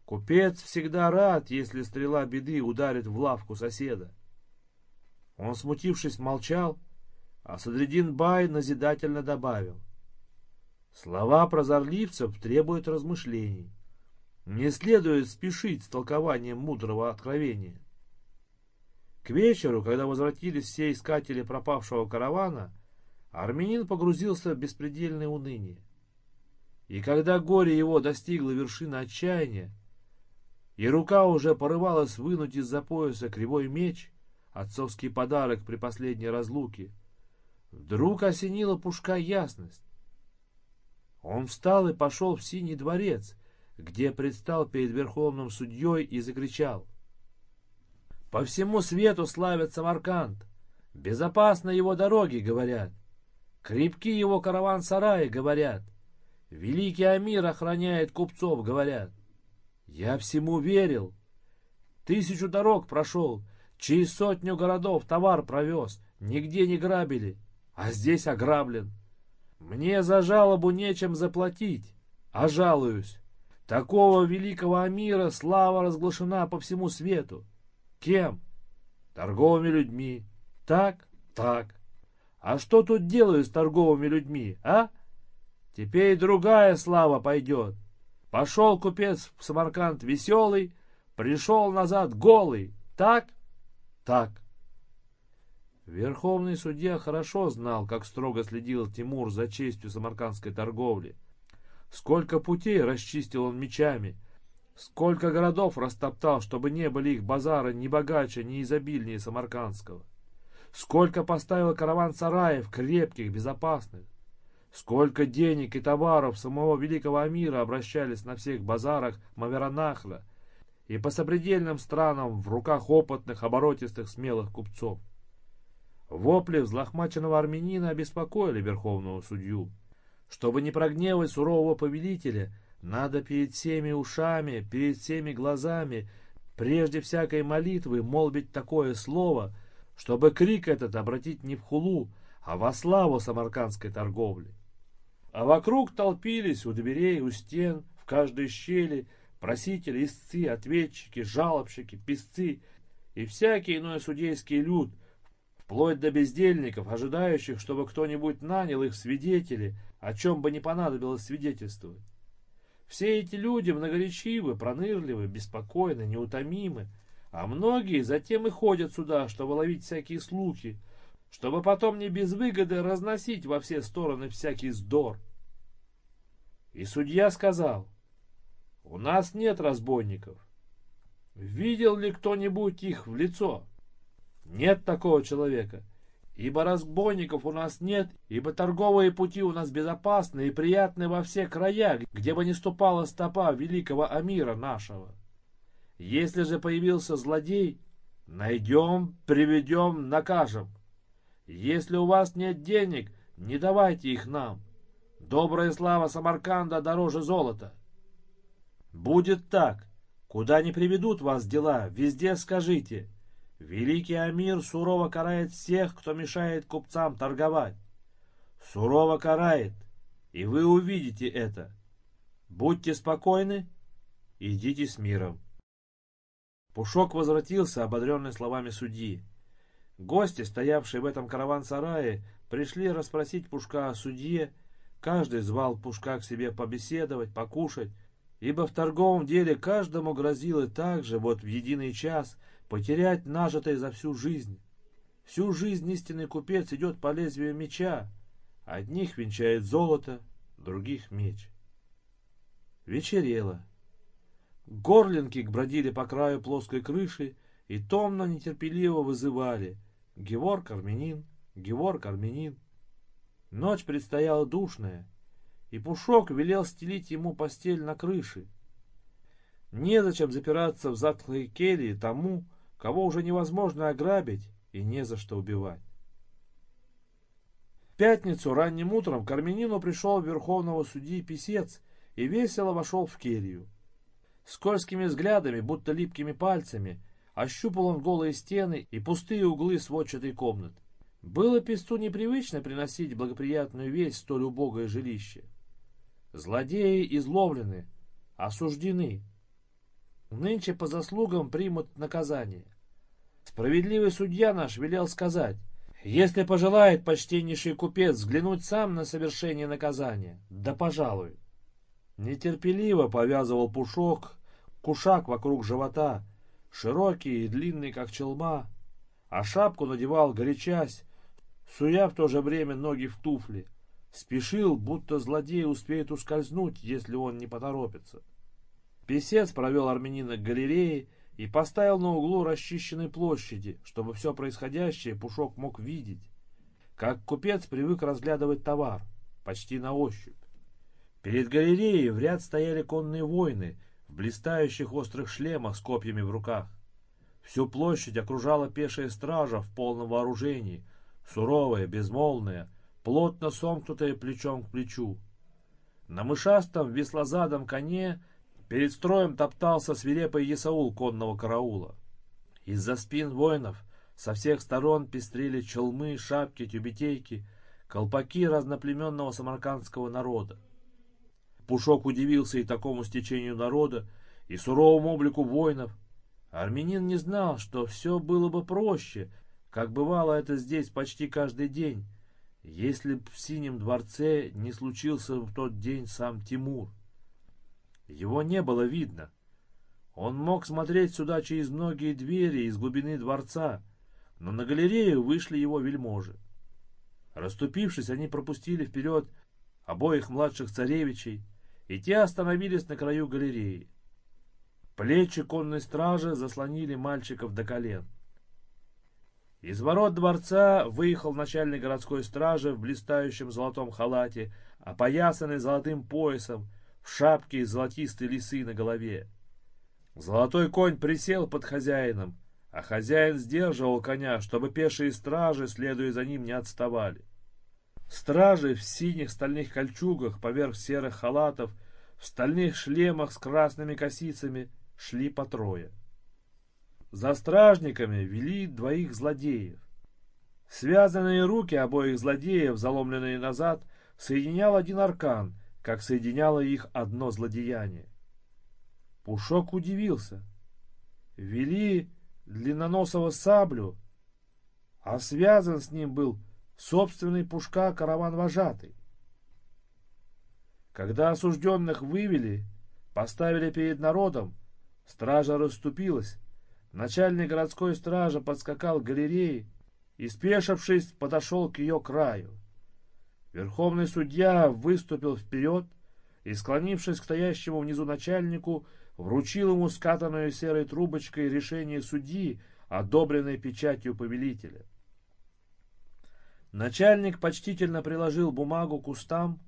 Купец всегда рад, если стрела беды ударит в лавку соседа. Он, смутившись, молчал, а Садридин Бай назидательно добавил. Слова прозорливцев требуют размышлений. Не следует спешить с толкованием мудрого откровения. К вечеру, когда возвратились все искатели пропавшего каравана, армянин погрузился в беспредельное уныние. И когда горе его достигло вершины отчаяния, и рука уже порывалась вынуть из-за пояса кривой меч, отцовский подарок при последней разлуке, вдруг осенила Пушка ясность. Он встал и пошел в Синий дворец, где предстал перед верховным судьей и закричал. «По всему свету славят Самарканд! Безопасны его дороги, говорят! Крепки его караван-сараи, говорят! Великий Амир охраняет купцов, говорят! Я всему верил! Тысячу дорог прошел, через сотню городов товар провез, нигде не грабили, а здесь ограблен!» Мне за жалобу нечем заплатить, а жалуюсь. Такого великого Амира слава разглашена по всему свету. Кем? Торговыми людьми. Так? Так. А что тут делают с торговыми людьми, а? Теперь другая слава пойдет. Пошел купец в Самарканд веселый, пришел назад голый. Так? Так. Верховный судья хорошо знал, как строго следил Тимур за честью самаркандской торговли. Сколько путей расчистил он мечами, сколько городов растоптал, чтобы не были их базары ни богаче, ни изобильнее самаркандского. Сколько поставил караван-сараев крепких, безопасных. Сколько денег и товаров самого великого Амира обращались на всех базарах Маверанахла и по сопредельным странам в руках опытных, оборотистых, смелых купцов. Вопли взлохмаченного армянина обеспокоили верховного судью. Чтобы не прогневать сурового повелителя, надо перед всеми ушами, перед всеми глазами, прежде всякой молитвы молвить такое слово, чтобы крик этот обратить не в хулу, а во славу самаркандской торговли. А вокруг толпились у дверей, у стен, в каждой щели просители, истцы, ответчики, жалобщики, писцы и всякий иной судейский люд — вплоть до бездельников, ожидающих, чтобы кто-нибудь нанял их свидетели, о чем бы не понадобилось свидетельствовать. Все эти люди многоречивы, пронырливы, беспокойны, неутомимы, а многие затем и ходят сюда, чтобы ловить всякие слухи, чтобы потом не без выгоды разносить во все стороны всякий вздор. И судья сказал, у нас нет разбойников. Видел ли кто-нибудь их в лицо? Нет такого человека. Ибо разбойников у нас нет, ибо торговые пути у нас безопасны и приятны во все края, где бы ни ступала стопа великого Амира нашего. Если же появился злодей, найдем, приведем, накажем. Если у вас нет денег, не давайте их нам. Добрая слава Самарканда дороже золота. Будет так. Куда не приведут вас дела, везде скажите — Великий Амир сурово карает всех, кто мешает купцам торговать. Сурово карает, и вы увидите это. Будьте спокойны, идите с миром. Пушок возвратился, ободренный словами судьи. Гости, стоявшие в этом караван-сарае, пришли расспросить Пушка о судье. Каждый звал Пушка к себе побеседовать, покушать, ибо в торговом деле каждому грозило так же вот в единый час — потерять нажитое за всю жизнь. Всю жизнь истинный купец идет по лезвию меча. Одних венчает золото, других меч. Вечерело. Горлинки бродили по краю плоской крыши и томно нетерпеливо вызывали «Геворг Армянин! Геворг Армянин!». Ночь предстояла душная, и Пушок велел стелить ему постель на крыше. Незачем запираться в затхлой келье тому, кого уже невозможно ограбить и не за что убивать. В пятницу ранним утром к Армянину пришел верховного судьи писец и весело вошел в келью. Скользкими взглядами, будто липкими пальцами, ощупал он голые стены и пустые углы сводчатой комнаты. Было песту непривычно приносить благоприятную весть в столь убогое жилище. Злодеи изловлены, осуждены. Нынче по заслугам примут наказание. Справедливый судья наш велел сказать, если пожелает почтеннейший купец взглянуть сам на совершение наказания, да пожалуй. Нетерпеливо повязывал пушок, кушак вокруг живота, широкий и длинный, как челма, а шапку надевал горячась, суя в то же время ноги в туфли. Спешил, будто злодей успеет ускользнуть, если он не поторопится. Песец провел армянина к галерее и поставил на углу расчищенной площади, чтобы все происходящее Пушок мог видеть, как купец привык разглядывать товар, почти на ощупь. Перед галереей в ряд стояли конные воины в блистающих острых шлемах с копьями в руках. Всю площадь окружала пешая стража в полном вооружении, суровая, безмолвная, плотно сомкнутая плечом к плечу. На мышастом веслозадом коне перед строем топтался свирепый Есаул конного караула. Из-за спин воинов со всех сторон пестрили челмы, шапки, тюбетейки, колпаки разноплеменного самаркандского народа. Пушок удивился и такому стечению народа, и суровому облику воинов. Армянин не знал, что все было бы проще, как бывало это здесь почти каждый день, если б в Синем дворце не случился в тот день сам Тимур. Его не было видно. Он мог смотреть сюда через многие двери из глубины дворца, но на галерею вышли его вельможи. Раступившись, они пропустили вперед обоих младших царевичей, и те остановились на краю галереи. Плечи конной стражи заслонили мальчиков до колен. Из ворот дворца выехал начальник городской стражи в блистающем золотом халате, опоясанный золотым поясом, в шапке из золотистой лисы на голове. Золотой конь присел под хозяином, а хозяин сдерживал коня, чтобы пешие стражи, следуя за ним, не отставали. Стражи в синих стальных кольчугах поверх серых халатов, в стальных шлемах с красными косицами шли по трое. За стражниками вели двоих злодеев. Связанные руки обоих злодеев, заломленные назад, соединял один аркан, как соединяло их одно злодеяние. Пушок удивился. Вели длинноносого саблю, а связан с ним был собственный Пушка караван-вожатый. Когда осужденных вывели, поставили перед народом, стража расступилась, начальник городской стражи подскакал к галерее и, спешившись, подошел к ее краю. Верховный судья выступил вперед и, склонившись к стоящему внизу начальнику, вручил ему скатанную серой трубочкой решение судьи, одобренное печатью повелителя. Начальник почтительно приложил бумагу к устам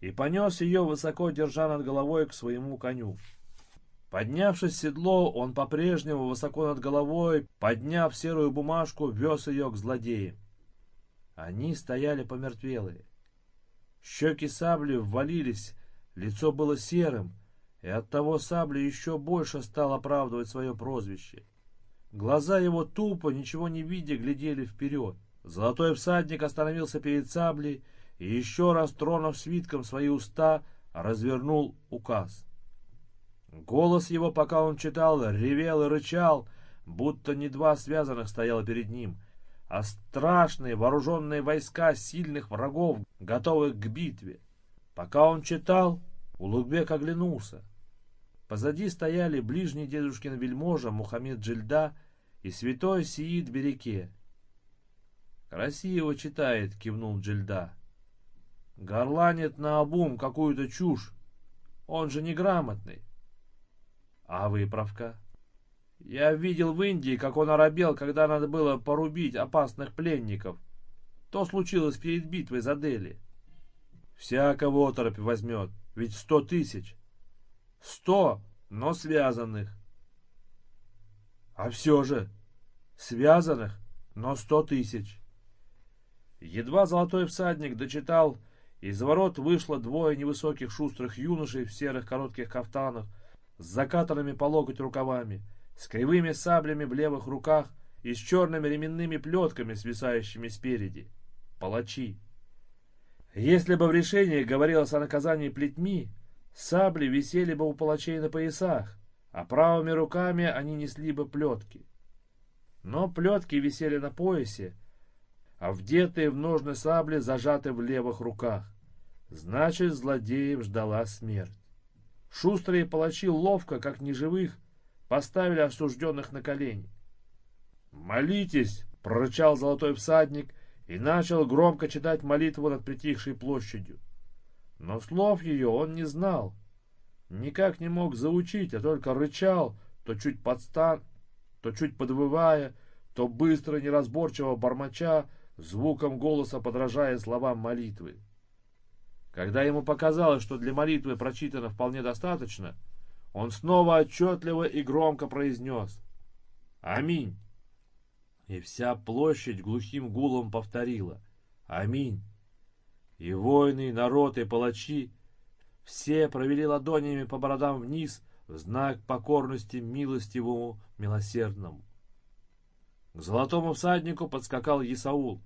и понес ее, высоко держа над головой, к своему коню. Поднявшись в седло, он по-прежнему высоко над головой, подняв серую бумажку, вез ее к злодеям. Они стояли помертвелые. Щеки сабли ввалились, лицо было серым, и оттого сабли еще больше стал оправдывать свое прозвище. Глаза его тупо, ничего не видя, глядели вперед. Золотой всадник остановился перед саблей и, еще раз тронув свитком свои уста, развернул указ. Голос его, пока он читал, ревел и рычал, будто не два связанных стояло перед ним, а страшные вооруженные войска сильных врагов, готовых к битве. Пока он читал, Улугбек оглянулся. Позади стояли ближний дедушкин вельможа Мухаммед Джильда и святой Сиид Береке. «Красиво читает», — кивнул Джильда. горланит на обум какую-то чушь. Он же неграмотный. А выправка? Я видел в Индии, как он оробел, когда надо было порубить опасных пленников. То случилось перед битвой за Дели. Всякого оторопь возьмет, ведь сто тысяч. Сто, но связанных. А все же, связанных, но сто тысяч. Едва золотой всадник дочитал, из ворот вышло двое невысоких шустрых юношей в серых коротких кафтанах, с закатанными по локоть рукавами, с кривыми саблями в левых руках и с черными ременными плетками, свисающими спереди. Палачи. Если бы в решении говорилось о наказании плетьми, сабли висели бы у палачей на поясах, а правыми руками они несли бы плетки. Но плетки висели на поясе, а вдетые в ножны сабли зажаты в левых руках. Значит, злодеев ждала смерть. Шустрые палачи ловко, как неживых, поставили осужденных на колени. «Молитесь!» — прорычал золотой всадник и начал громко читать молитву над притихшей площадью. Но слов ее он не знал. Никак не мог заучить, а только рычал, то чуть подстан, то чуть подвывая, то быстро неразборчиво бормоча, звуком голоса подражая словам молитвы. Когда ему показалось, что для молитвы прочитано вполне достаточно, он снова отчетливо и громко произнес «Аминь». И вся площадь глухим гулом повторила «Аминь». И воины, и народ, и палачи все провели ладонями по бородам вниз в знак покорности милостивому милосердному. К золотому всаднику подскакал Исаул.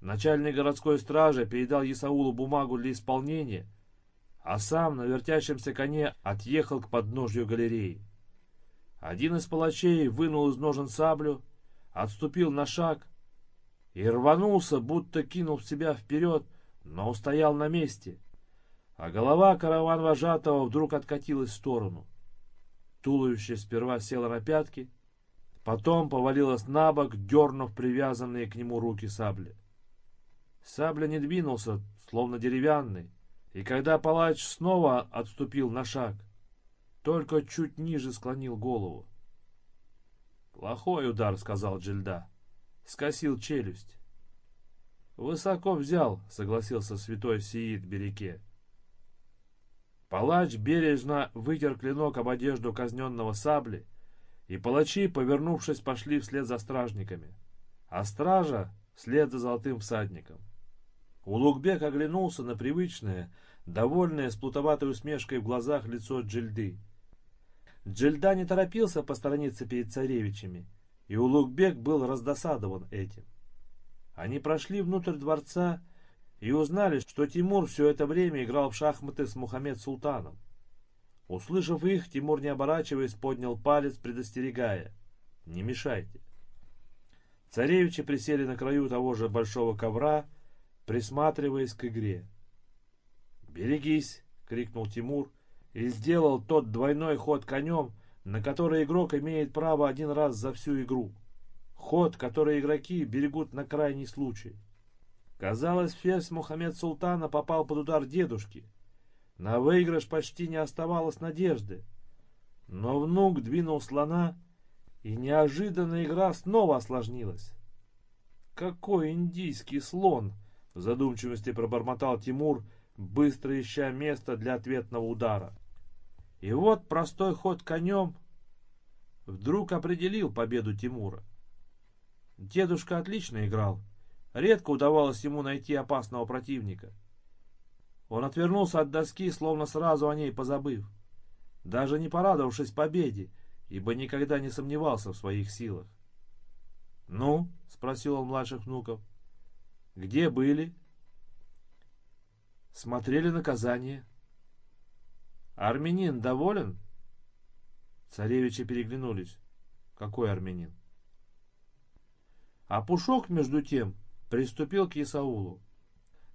Начальник городской стражи передал Исаулу бумагу для исполнения — а сам на вертящемся коне отъехал к подножью галереи. Один из палачей вынул из ножен саблю, отступил на шаг и рванулся, будто кинул себя вперед, но устоял на месте, а голова караван-вожатого вдруг откатилась в сторону. Туловище сперва село на пятки, потом повалилось на бок, дернув привязанные к нему руки сабли. Сабля не двинулся, словно деревянный, и когда палач снова отступил на шаг, только чуть ниже склонил голову. «Плохой удар», — сказал Джильда. Скосил челюсть. «Высоко взял», — согласился святой Сиит Береке. Палач бережно вытер клинок об одежду казненного сабли, и палачи, повернувшись, пошли вслед за стражниками, а стража вслед за золотым всадником. Улугбек оглянулся на привычное, довольное с плутоватой усмешкой в глазах лицо Джильды. Джильда не торопился посторониться перед царевичами, и Улугбек был раздосадован этим. Они прошли внутрь дворца и узнали, что Тимур все это время играл в шахматы с Мухаммед Султаном. Услышав их, Тимур, не оборачиваясь, поднял палец, предостерегая. «Не мешайте». Царевичи присели на краю того же большого ковра, присматриваясь к игре. «Берегись!» — крикнул Тимур и сделал тот двойной ход конем, на который игрок имеет право один раз за всю игру. Ход, который игроки берегут на крайний случай. Казалось, ферзь Мухаммед Султана попал под удар дедушки. На выигрыш почти не оставалось надежды. Но внук двинул слона, и неожиданно игра снова осложнилась. «Какой индийский слон!» — в задумчивости пробормотал Тимур — быстро ища место для ответного удара. И вот простой ход конем вдруг определил победу Тимура. Дедушка отлично играл. Редко удавалось ему найти опасного противника. Он отвернулся от доски, словно сразу о ней позабыв, даже не порадовавшись победе, ибо никогда не сомневался в своих силах. «Ну?» — спросил он младших внуков. «Где были?» смотрели наказание. Армянин доволен? Царевичи переглянулись. Какой армянин? А Пушок, между тем, приступил к Исаулу.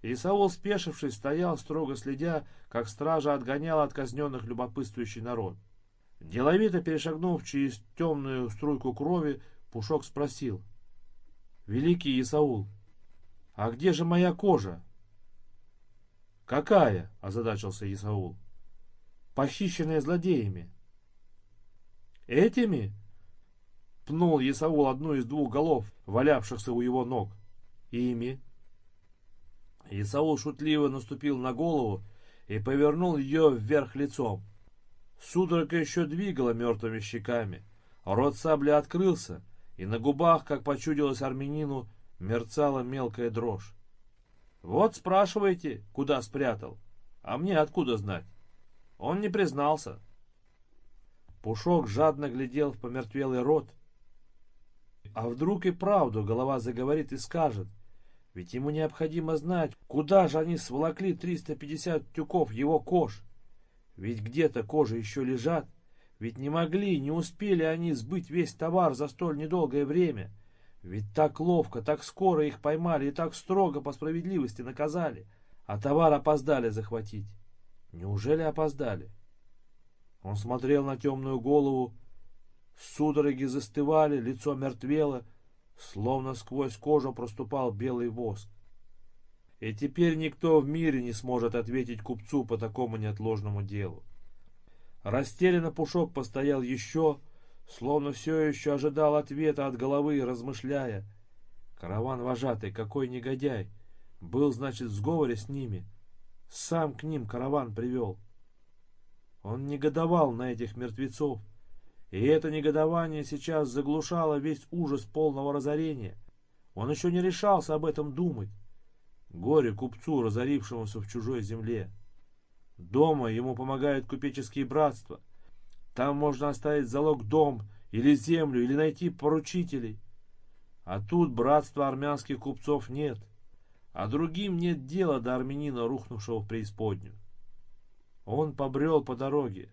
Исаул, спешившись, стоял, строго следя, как стража отгоняла от казненных любопытствующий народ. Деловито перешагнув через темную струйку крови, Пушок спросил. «Великий Исаул, а где же моя кожа?» Какая? озадачился Исаул. Похищенная злодеями. Этими? Пнул Исаул одну из двух голов, валявшихся у его ног. Ими. Исаул шутливо наступил на голову и повернул ее вверх лицом. Судорога еще двигала мертвыми щеками. Рот сабли открылся, и на губах, как почудилось армянину, мерцала мелкая дрожь. Вот спрашиваете, куда спрятал, а мне откуда знать? Он не признался. Пушок жадно глядел в помертвелый рот. А вдруг и правду голова заговорит и скажет, ведь ему необходимо знать, куда же они сволокли 350 тюков его кож. Ведь где-то кожи еще лежат, ведь не могли, не успели они сбыть весь товар за столь недолгое время. Ведь так ловко, так скоро их поймали и так строго по справедливости наказали, а товар опоздали захватить. Неужели опоздали? Он смотрел на темную голову, судороги застывали, лицо мертвело, словно сквозь кожу проступал белый воск. И теперь никто в мире не сможет ответить купцу по такому неотложному делу. Растерянно Пушок постоял еще, словно все еще ожидал ответа от головы, размышляя. Караван вожатый, какой негодяй! Был, значит, в сговоре с ними. Сам к ним караван привел. Он негодовал на этих мертвецов. И это негодование сейчас заглушало весь ужас полного разорения. Он еще не решался об этом думать. Горе купцу, разорившемуся в чужой земле. Дома ему помогают купеческие братства. Там можно оставить залог дом или землю, или найти поручителей. А тут братства армянских купцов нет, а другим нет дела до армянина, рухнувшего в преисподнюю. Он побрел по дороге.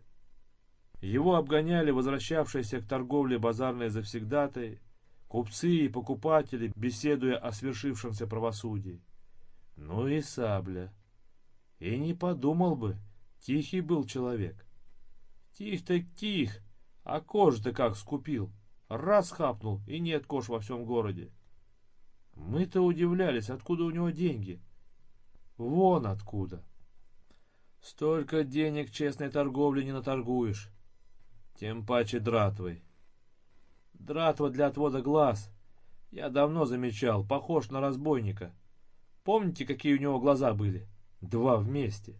Его обгоняли возвращавшиеся к торговле базарные завсегдатые, купцы и покупатели, беседуя о свершившемся правосудии. Ну и сабля. И не подумал бы, тихий был человек. Тих так тих, а кожу-то как скупил. Раз хапнул, и нет кож во всем городе. Мы-то удивлялись, откуда у него деньги. Вон откуда. Столько денег честной торговли не наторгуешь. Тем паче дратвой. Дратва для отвода глаз. Я давно замечал, похож на разбойника. Помните, какие у него глаза были? Два вместе.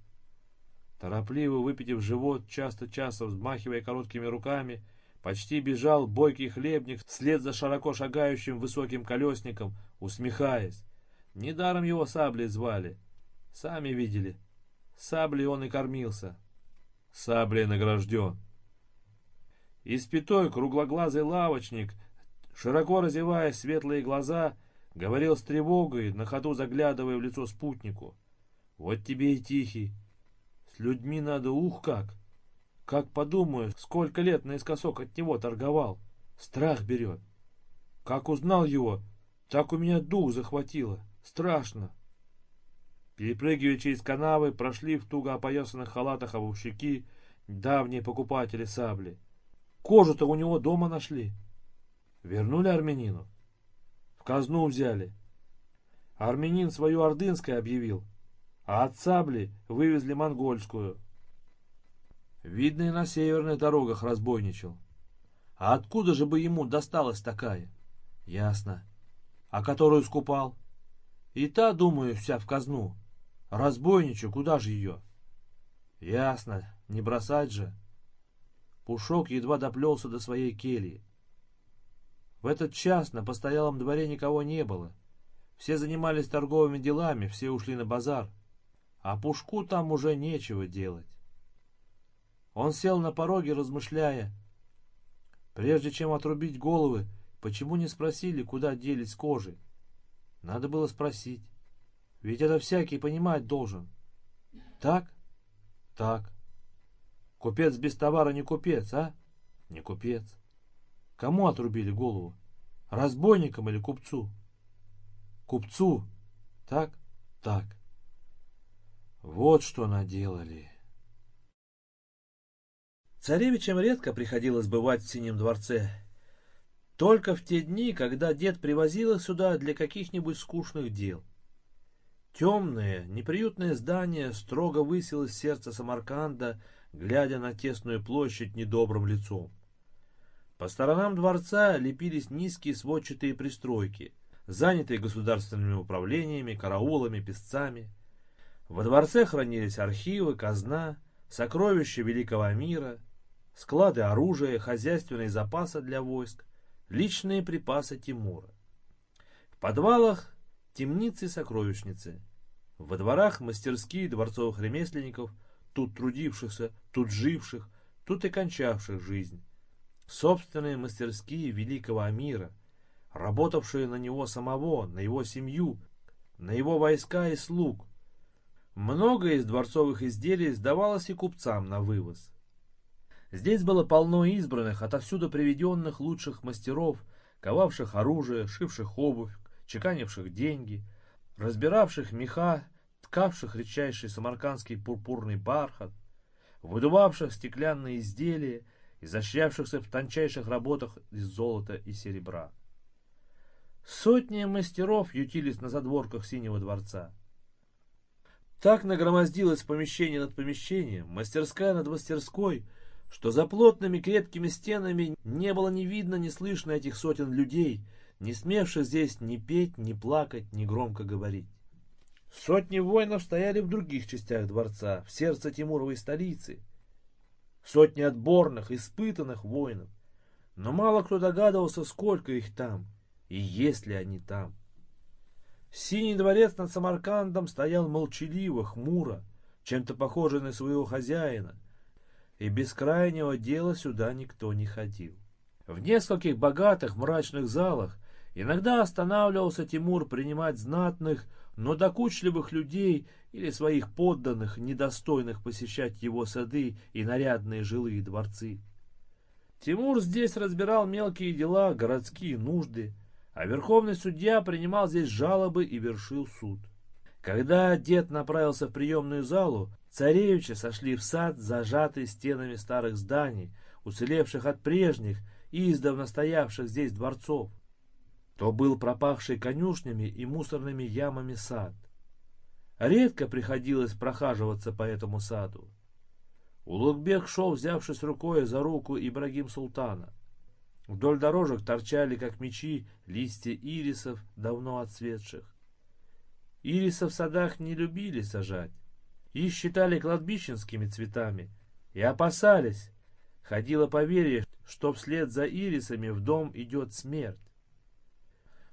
Торопливо выпитив живот, часто-часто взмахивая короткими руками, почти бежал бойкий хлебник вслед за широко шагающим высоким колесником, усмехаясь. Недаром его саблей звали. Сами видели. Саблей он и кормился. Саблей награжден. Испятой круглоглазый лавочник, широко разевая светлые глаза, говорил с тревогой, на ходу заглядывая в лицо спутнику. Вот тебе и тихий. Людьми надо ух как. Как подумаю, сколько лет наискосок от него торговал. Страх берет. Как узнал его, так у меня дух захватило. Страшно. Перепрыгивая через канавы, прошли в туго опоясанных халатах обувщики, давние покупатели сабли. Кожу-то у него дома нашли. Вернули армянину. В казну взяли. Армянин свою ордынское объявил а от сабли вывезли монгольскую. Видно, и на северных дорогах разбойничал. А откуда же бы ему досталась такая? Ясно. А которую скупал? И та, думаю, вся в казну. Разбойничу, куда же ее? Ясно, не бросать же. Пушок едва доплелся до своей кельи. В этот час на постоялом дворе никого не было. Все занимались торговыми делами, все ушли на базар а Пушку там уже нечего делать. Он сел на пороге, размышляя. Прежде чем отрубить головы, почему не спросили, куда делись кожи? Надо было спросить. Ведь это всякий понимать должен. Так? Так. Купец без товара не купец, а? Не купец. Кому отрубили голову? Разбойникам или купцу? Купцу. Так? Так. Вот что наделали. Царевичам редко приходилось бывать в Синем дворце. Только в те дни, когда дед привозил их сюда для каких-нибудь скучных дел. Темное, неприютное здание строго высилось в сердце Самарканда, глядя на тесную площадь недобрым лицом. По сторонам дворца лепились низкие сводчатые пристройки, занятые государственными управлениями, караулами, песцами. Во дворце хранились архивы, казна, сокровища великого мира, склады оружия, хозяйственные запасы для войск, личные припасы Тимура. В подвалах темницы и сокровищницы. Во дворах мастерские дворцовых ремесленников, тут трудившихся, тут живших, тут и кончавших жизнь. Собственные мастерские великого Амира, работавшие на него самого, на его семью, на его войска и слуг. Многое из дворцовых изделий сдавалось и купцам на вывоз. Здесь было полно избранных, отовсюду приведенных лучших мастеров, ковавших оружие, шивших обувь, чеканивших деньги, разбиравших меха, ткавших редчайший самаркандский пурпурный бархат, выдувавших стеклянные изделия, изощрявшихся в тончайших работах из золота и серебра. Сотни мастеров ютились на задворках Синего дворца. Так нагромоздилось помещение над помещением, мастерская над мастерской, что за плотными крепкими стенами не было ни видно, ни слышно этих сотен людей, не смевших здесь ни петь, ни плакать, ни громко говорить. Сотни воинов стояли в других частях дворца, в сердце Тимуровой столицы. Сотни отборных, испытанных воинов. Но мало кто догадывался, сколько их там, и есть ли они там. Синий дворец над Самаркандом стоял молчаливо, хмуро, чем-то похожий на своего хозяина, и без крайнего дела сюда никто не ходил. В нескольких богатых мрачных залах иногда останавливался Тимур принимать знатных, но докучливых людей или своих подданных, недостойных посещать его сады и нарядные жилые дворцы. Тимур здесь разбирал мелкие дела, городские нужды, а верховный судья принимал здесь жалобы и вершил суд. Когда дед направился в приемную залу, царевичи сошли в сад, зажатый стенами старых зданий, уцелевших от прежних и издавна стоявших здесь дворцов. То был пропавший конюшнями и мусорными ямами сад. Редко приходилось прохаживаться по этому саду. Улугбек шел, взявшись рукой за руку Ибрагим Султана. Вдоль дорожек торчали, как мечи, листья ирисов, давно отцветших. Ириса в садах не любили сажать. Их считали кладбищенскими цветами и опасались. Ходило поверье, что вслед за ирисами в дом идет смерть.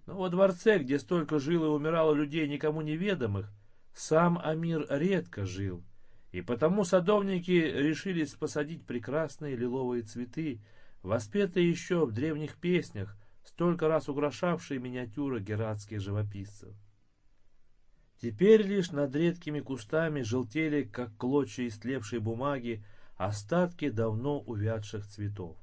Но во дворце, где столько жило и умирало людей никому неведомых, сам Амир редко жил, и потому садовники решились посадить прекрасные лиловые цветы, воспетые еще в древних песнях, столько раз украшавшие миниатюры гератских живописцев. Теперь лишь над редкими кустами желтели, как клочья истлевшей бумаги, остатки давно увядших цветов.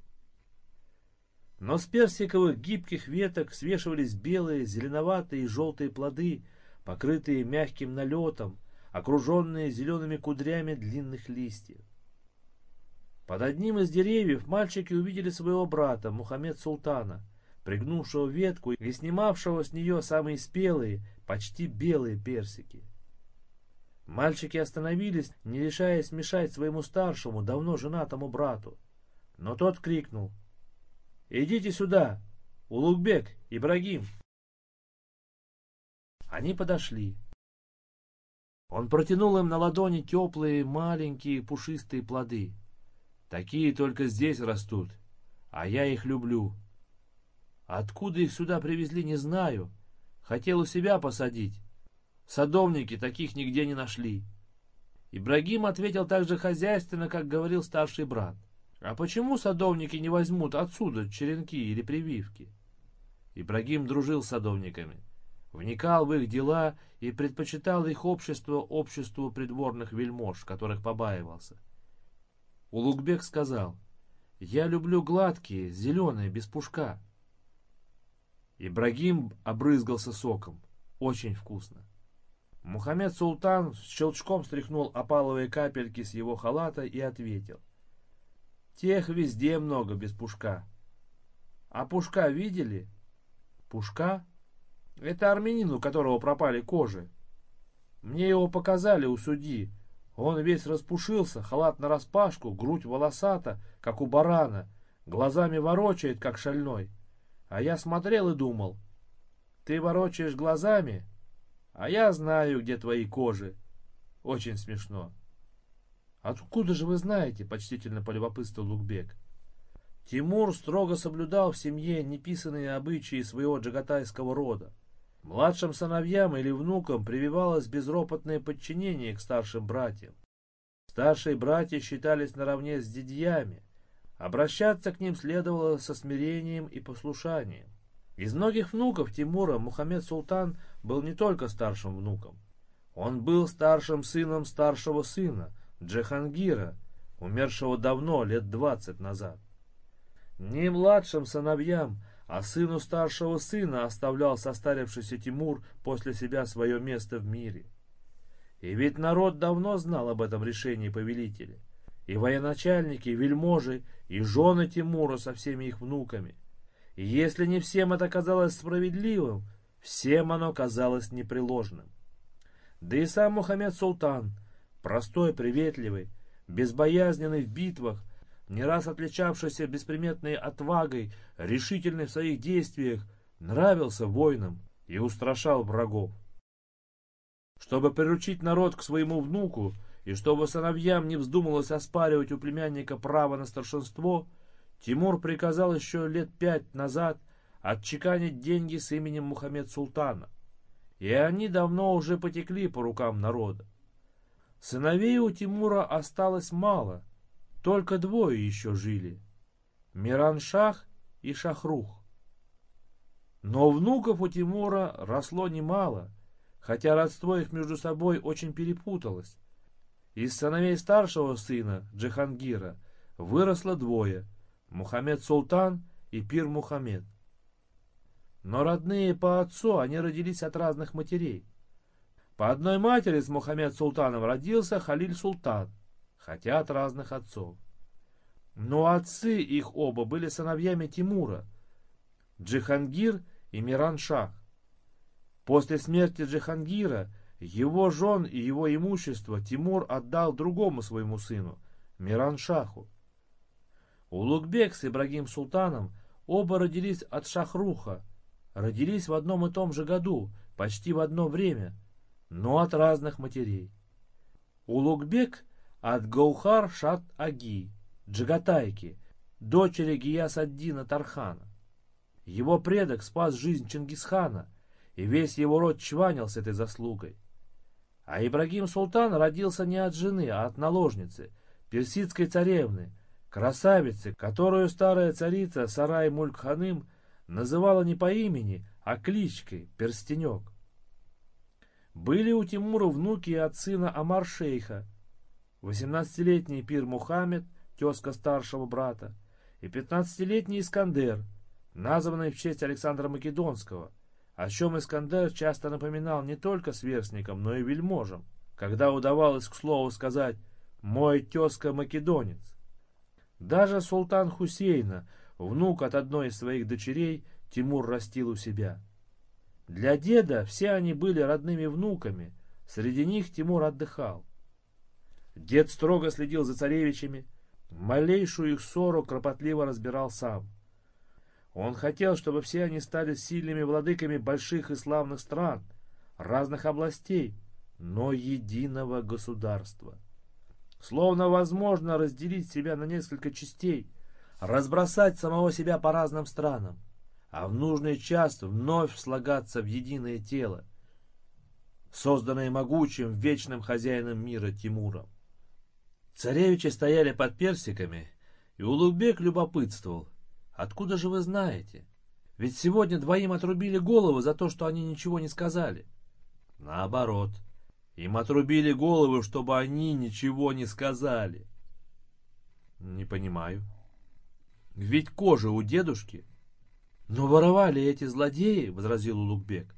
Но с персиковых гибких веток свешивались белые, зеленоватые и желтые плоды, покрытые мягким налетом, окруженные зелеными кудрями длинных листьев. Под одним из деревьев мальчики увидели своего брата, Мухаммед Султана, пригнувшего ветку и снимавшего с нее самые спелые, почти белые персики. Мальчики остановились, не решаясь мешать своему старшему, давно женатому брату. Но тот крикнул — «Идите сюда! Улугбек, Ибрагим!» Они подошли. Он протянул им на ладони теплые, маленькие, пушистые плоды. Такие только здесь растут, а я их люблю. Откуда их сюда привезли, не знаю. Хотел у себя посадить. Садовники таких нигде не нашли. Ибрагим ответил так же хозяйственно, как говорил старший брат. А почему садовники не возьмут отсюда черенки или прививки? Ибрагим дружил с садовниками, вникал в их дела и предпочитал их общество обществу придворных вельмож, которых побаивался. Улугбек сказал, «Я люблю гладкие, зеленые, без пушка». Ибрагим обрызгался соком. Очень вкусно. Мухаммед Султан щелчком стряхнул опаловые капельки с его халата и ответил — Тех везде много без пушка. А пушка видели? Пушка? Это армянин, у которого пропали кожи. Мне его показали у судьи. Он весь распушился, халат нараспашку, грудь волосата, как у барана, глазами ворочает, как шальной. А я смотрел и думал, ты ворочаешь глазами, а я знаю, где твои кожи. Очень смешно. Откуда же вы знаете, почтительно полюбопытствовал Лукбек. Тимур строго соблюдал в семье неписанные обычаи своего джагатайского рода. Младшим сыновьям или внукам прививалось безропотное подчинение к старшим братьям. Старшие братья считались наравне с дядьями. Обращаться к ним следовало со смирением и послушанием. Из многих внуков Тимура Мухаммед Султан был не только старшим внуком. Он был старшим сыном старшего сына, Джахангира, умершего давно, лет двадцать назад. Не младшим сыновьям, а сыну старшего сына оставлял состарившийся Тимур после себя свое место в мире. И ведь народ давно знал об этом решении повелителя. И военачальники, и вельможи, и жены Тимура со всеми их внуками. И если не всем это казалось справедливым, всем оно казалось непреложным. Да и сам Мухаммед Султан, простой, приветливый, безбоязненный в битвах, не раз отличавшийся бесприметной отвагой, решительный в своих действиях, нравился воинам и устрашал врагов. Чтобы приручить народ к своему внуку, и чтобы сыновьям не вздумалось оспаривать у племянника право на старшинство, Тимур приказал еще лет пять назад отчеканить деньги с именем Мухаммед Султана, и они давно уже потекли по рукам народа. Сыновей у Тимура осталось мало — только двое еще жили — Мираншах и Шахрух. Но внуков у Тимура росло немало, хотя родство их между собой очень перепуталось. Из сыновей старшего сына, Джихангира, выросло двое — Мухаммед Султан и Пир Мухаммед. Но родные по отцу они родились от разных матерей. По одной матери с Мухаммед Султаном родился Халиль Султан — хотя от разных отцов. Но отцы их оба были сыновьями Тимура, Джихангир и Мираншах. После смерти Джихангира его жен и его имущество Тимур отдал другому своему сыну, Мираншаху. Улугбек с Ибрагим Султаном оба родились от Шахруха, родились в одном и том же году, почти в одно время, но от разных матерей. Улугбек от Гаухар Шат-Аги, Джагатайки, дочери Гияс-ад-Дина Тархана. Его предок спас жизнь Чингисхана, и весь его род чванил с этой заслугой. А Ибрагим Султан родился не от жены, а от наложницы, персидской царевны, красавицы, которую старая царица Сарай Мулькханым называла не по имени, а кличкой Перстенек. Были у Тимура внуки от сына Амар-шейха, 18-летний Пир Мухаммед, тезка старшего брата, и 15-летний Искандер, названный в честь Александра Македонского, о чем Искандер часто напоминал не только сверстникам, но и вельможам, когда удавалось, к слову сказать «мой тезка македонец». Даже султан Хусейна, внук от одной из своих дочерей, Тимур растил у себя. Для деда все они были родными внуками, среди них Тимур отдыхал. Дед строго следил за царевичами, малейшую их ссору кропотливо разбирал сам. Он хотел, чтобы все они стали сильными владыками больших и славных стран, разных областей, но единого государства. Словно возможно разделить себя на несколько частей, разбросать самого себя по разным странам, а в нужный час вновь слагаться в единое тело, созданное могучим, вечным хозяином мира Тимуром. Царевичи стояли под персиками, и Улугбек любопытствовал. «Откуда же вы знаете? Ведь сегодня двоим отрубили головы за то, что они ничего не сказали». «Наоборот, им отрубили головы, чтобы они ничего не сказали». «Не понимаю». «Ведь кожа у дедушки». «Но воровали эти злодеи», — возразил Улугбек.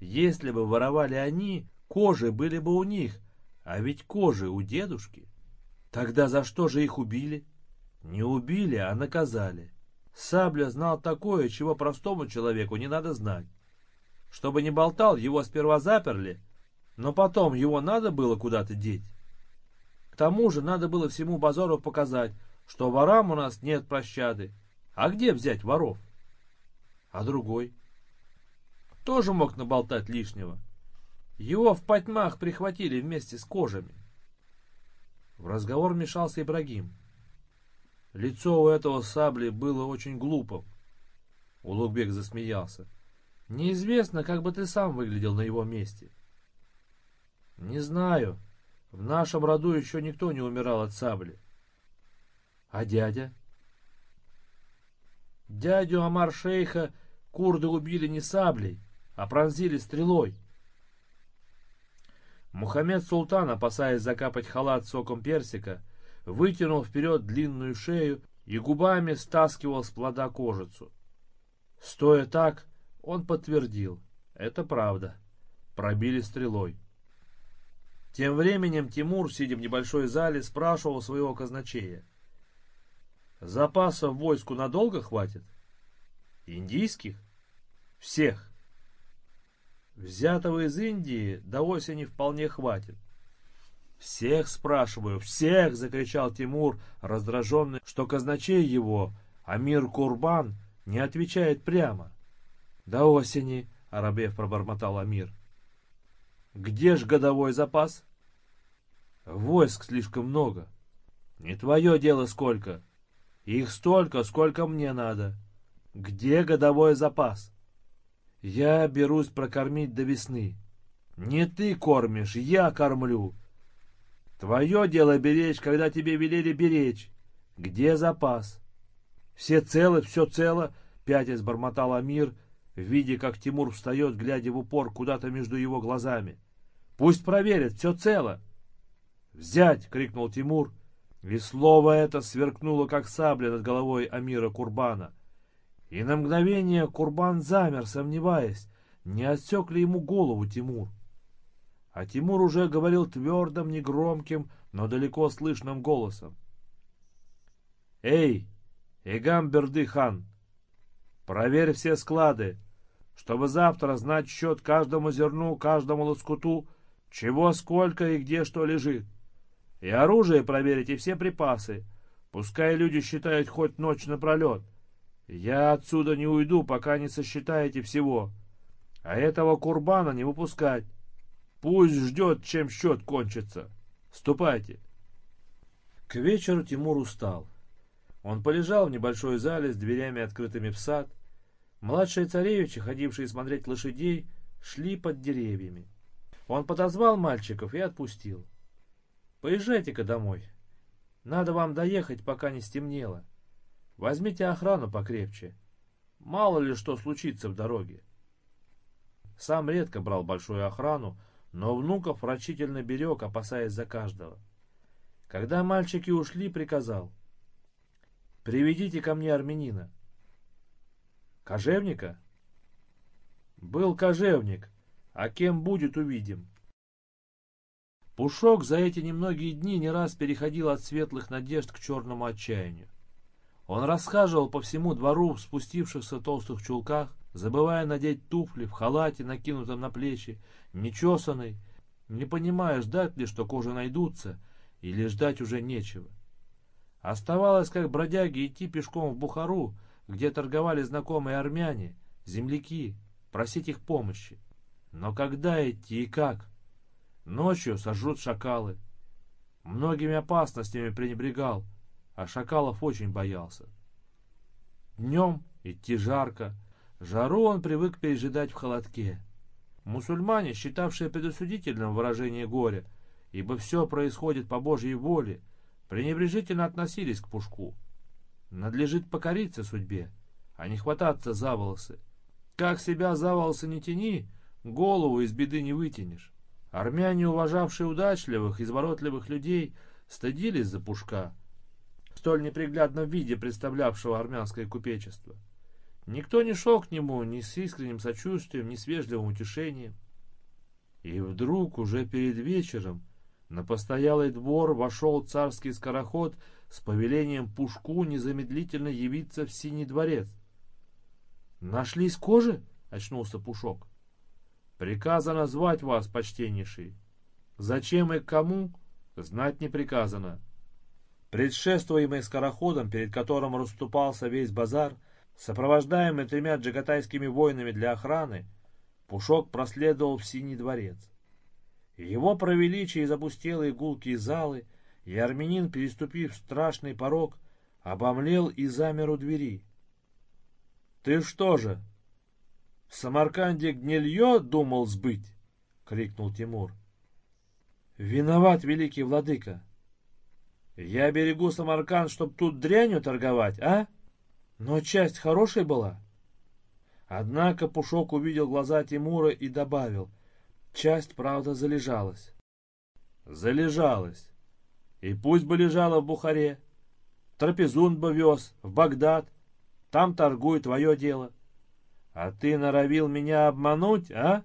«Если бы воровали они, кожи были бы у них, а ведь кожи у дедушки. Тогда за что же их убили? Не убили, а наказали. Сабля знал такое, чего простому человеку не надо знать. Чтобы не болтал, его сперва заперли, Но потом его надо было куда-то деть. К тому же надо было всему базару показать, что ворам у нас нет прощады. А где взять воров? А другой? Тоже мог наболтать лишнего. Его в потьмах прихватили вместе с кожами. В разговор вмешался Ибрагим. Лицо у этого сабли было очень глупым. Улугбек засмеялся. Неизвестно, как бы ты сам выглядел на его месте. Не знаю. В нашем роду еще никто не умирал от сабли. А дядя? Дядю Амар-шейха курды убили не саблей, а пронзили стрелой. Мухаммед Султан, опасаясь закапать халат соком персика, вытянул вперед длинную шею и губами стаскивал с плода кожицу. Стоя так, он подтвердил. Это правда. Пробили стрелой. Тем временем Тимур, сидя в небольшой зале, спрашивал своего казначея. Запасов войску надолго хватит? Индийских? Всех. Взятого из Индии до осени вполне хватит. «Всех спрашиваю, всех!» — закричал Тимур, раздраженный, что казначей его, Амир Курбан, не отвечает прямо. «До осени», — Арабев пробормотал Амир. «Где ж годовой запас?» «Войск слишком много. Не твое дело сколько. Их столько, сколько мне надо. Где годовой запас?» «Я берусь прокормить до весны. Не ты кормишь, я кормлю. Твое дело беречь, когда тебе велели беречь. Где запас?» «Все целы, все цело», — пятясь бормотал Амир, видя, как Тимур встает, глядя в упор куда-то между его глазами. «Пусть проверят, все цело!» «Взять!» — крикнул Тимур, и слово это сверкнуло, как сабля над головой Амира Курбана. И на мгновение Курбан замер, сомневаясь, не отсек ли ему голову Тимур. А Тимур уже говорил твердым, негромким, но далеко слышным голосом. «Эй, Игам хан, проверь все склады, чтобы завтра знать счет каждому зерну, каждому лоскуту, чего, сколько и где что лежит. И оружие проверить, и все припасы. Пускай люди считают хоть ночь напролет. Я отсюда не уйду, пока не сосчитаете всего. А этого курбана не выпускать. Пусть ждет, чем счет кончится. Ступайте. К вечеру Тимур устал. Он полежал в небольшой зале с дверями открытыми в сад. Младшие царевичи, ходившие смотреть лошадей, шли под деревьями. Он подозвал мальчиков и отпустил. «Поезжайте-ка домой. Надо вам доехать, пока не стемнело. Возьмите охрану покрепче. Мало ли что случится в дороге». Сам редко брал большую охрану, но внуков врачительно берег, опасаясь за каждого. Когда мальчики ушли, приказал. Приведите ко мне армянина. Кожевника? Был кожевник, а кем будет, увидим. Пушок за эти немногие дни не раз переходил от светлых надежд к черному отчаянию. Он расхаживал по всему двору в спустившихся толстых чулках, забывая надеть туфли в халате, накинутом на плечи, нечесанный, не понимая, ждать ли, что кожи найдутся, или ждать уже нечего. Оставалось, как бродяги, идти пешком в Бухару, где торговали знакомые армяне, земляки, просить их помощи. Но когда идти и как? Ночью сожрут шакалы. Многими опасностями пренебрегал, а шакалов очень боялся. Днем идти жарко, жару он привык пережидать в холодке. Мусульмане, считавшие предосудительным выражение горя, ибо все происходит по Божьей воле, пренебрежительно относились к Пушку. Надлежит покориться судьбе, а не хвататься за волосы. Как себя за волосы не тяни, голову из беды не вытянешь. Армяне, уважавшие удачливых, изворотливых людей, стыдились за Пушка, столь неприглядном виде представлявшего армянское купечество. Никто не шел к нему ни с искренним сочувствием, ни с вежливым утешением. И вдруг, уже перед вечером, на постоялый двор вошел царский скороход с повелением Пушку незамедлительно явиться в Синий дворец. «Нашлись кожи?» — очнулся Пушок. Приказано звать вас, почтеннейший. Зачем и кому, знать не приказано. Предшествуемый скороходом, перед которым расступался весь базар, сопровождаемый тремя джигатайскими воинами для охраны, Пушок проследовал в Синий дворец. Его провели через опустелые гулкие залы, и армянин, переступив страшный порог, обомлел и замер у двери. — Ты что же, в Самарканде гнилье думал сбыть? — крикнул Тимур. — Виноват, великий владыка. Я берегу Самарканд, чтоб тут дрянью торговать, а? Но часть хорошей была. Однако Пушок увидел глаза Тимура и добавил, часть, правда, залежалась. Залежалась. И пусть бы лежала в Бухаре. Трапезун бы вез, в Багдад. Там торгуй твое дело. А ты норовил меня обмануть, а?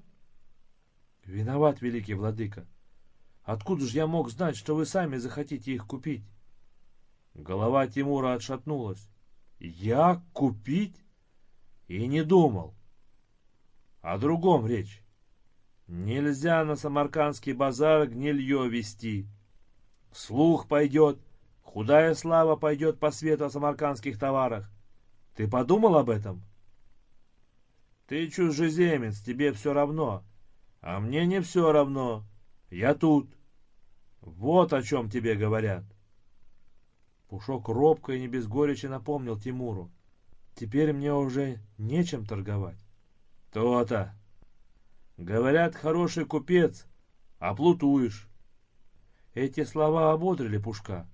Виноват, великий владыка. Откуда же я мог знать, что вы сами захотите их купить? Голова Тимура отшатнулась. Я купить? И не думал. О другом речь. Нельзя на самаркандский базар гнилье вести. Слух пойдет, худая слава пойдет по свету о самаркандских товарах. Ты подумал об этом? Ты чужеземец, тебе все равно. А мне не все равно. Я тут. Вот о чем тебе говорят. Пушок робко и не без горечи напомнил Тимуру. Теперь мне уже нечем торговать. То-то. Говорят, хороший купец, а плутуешь. Эти слова ободрили Пушка.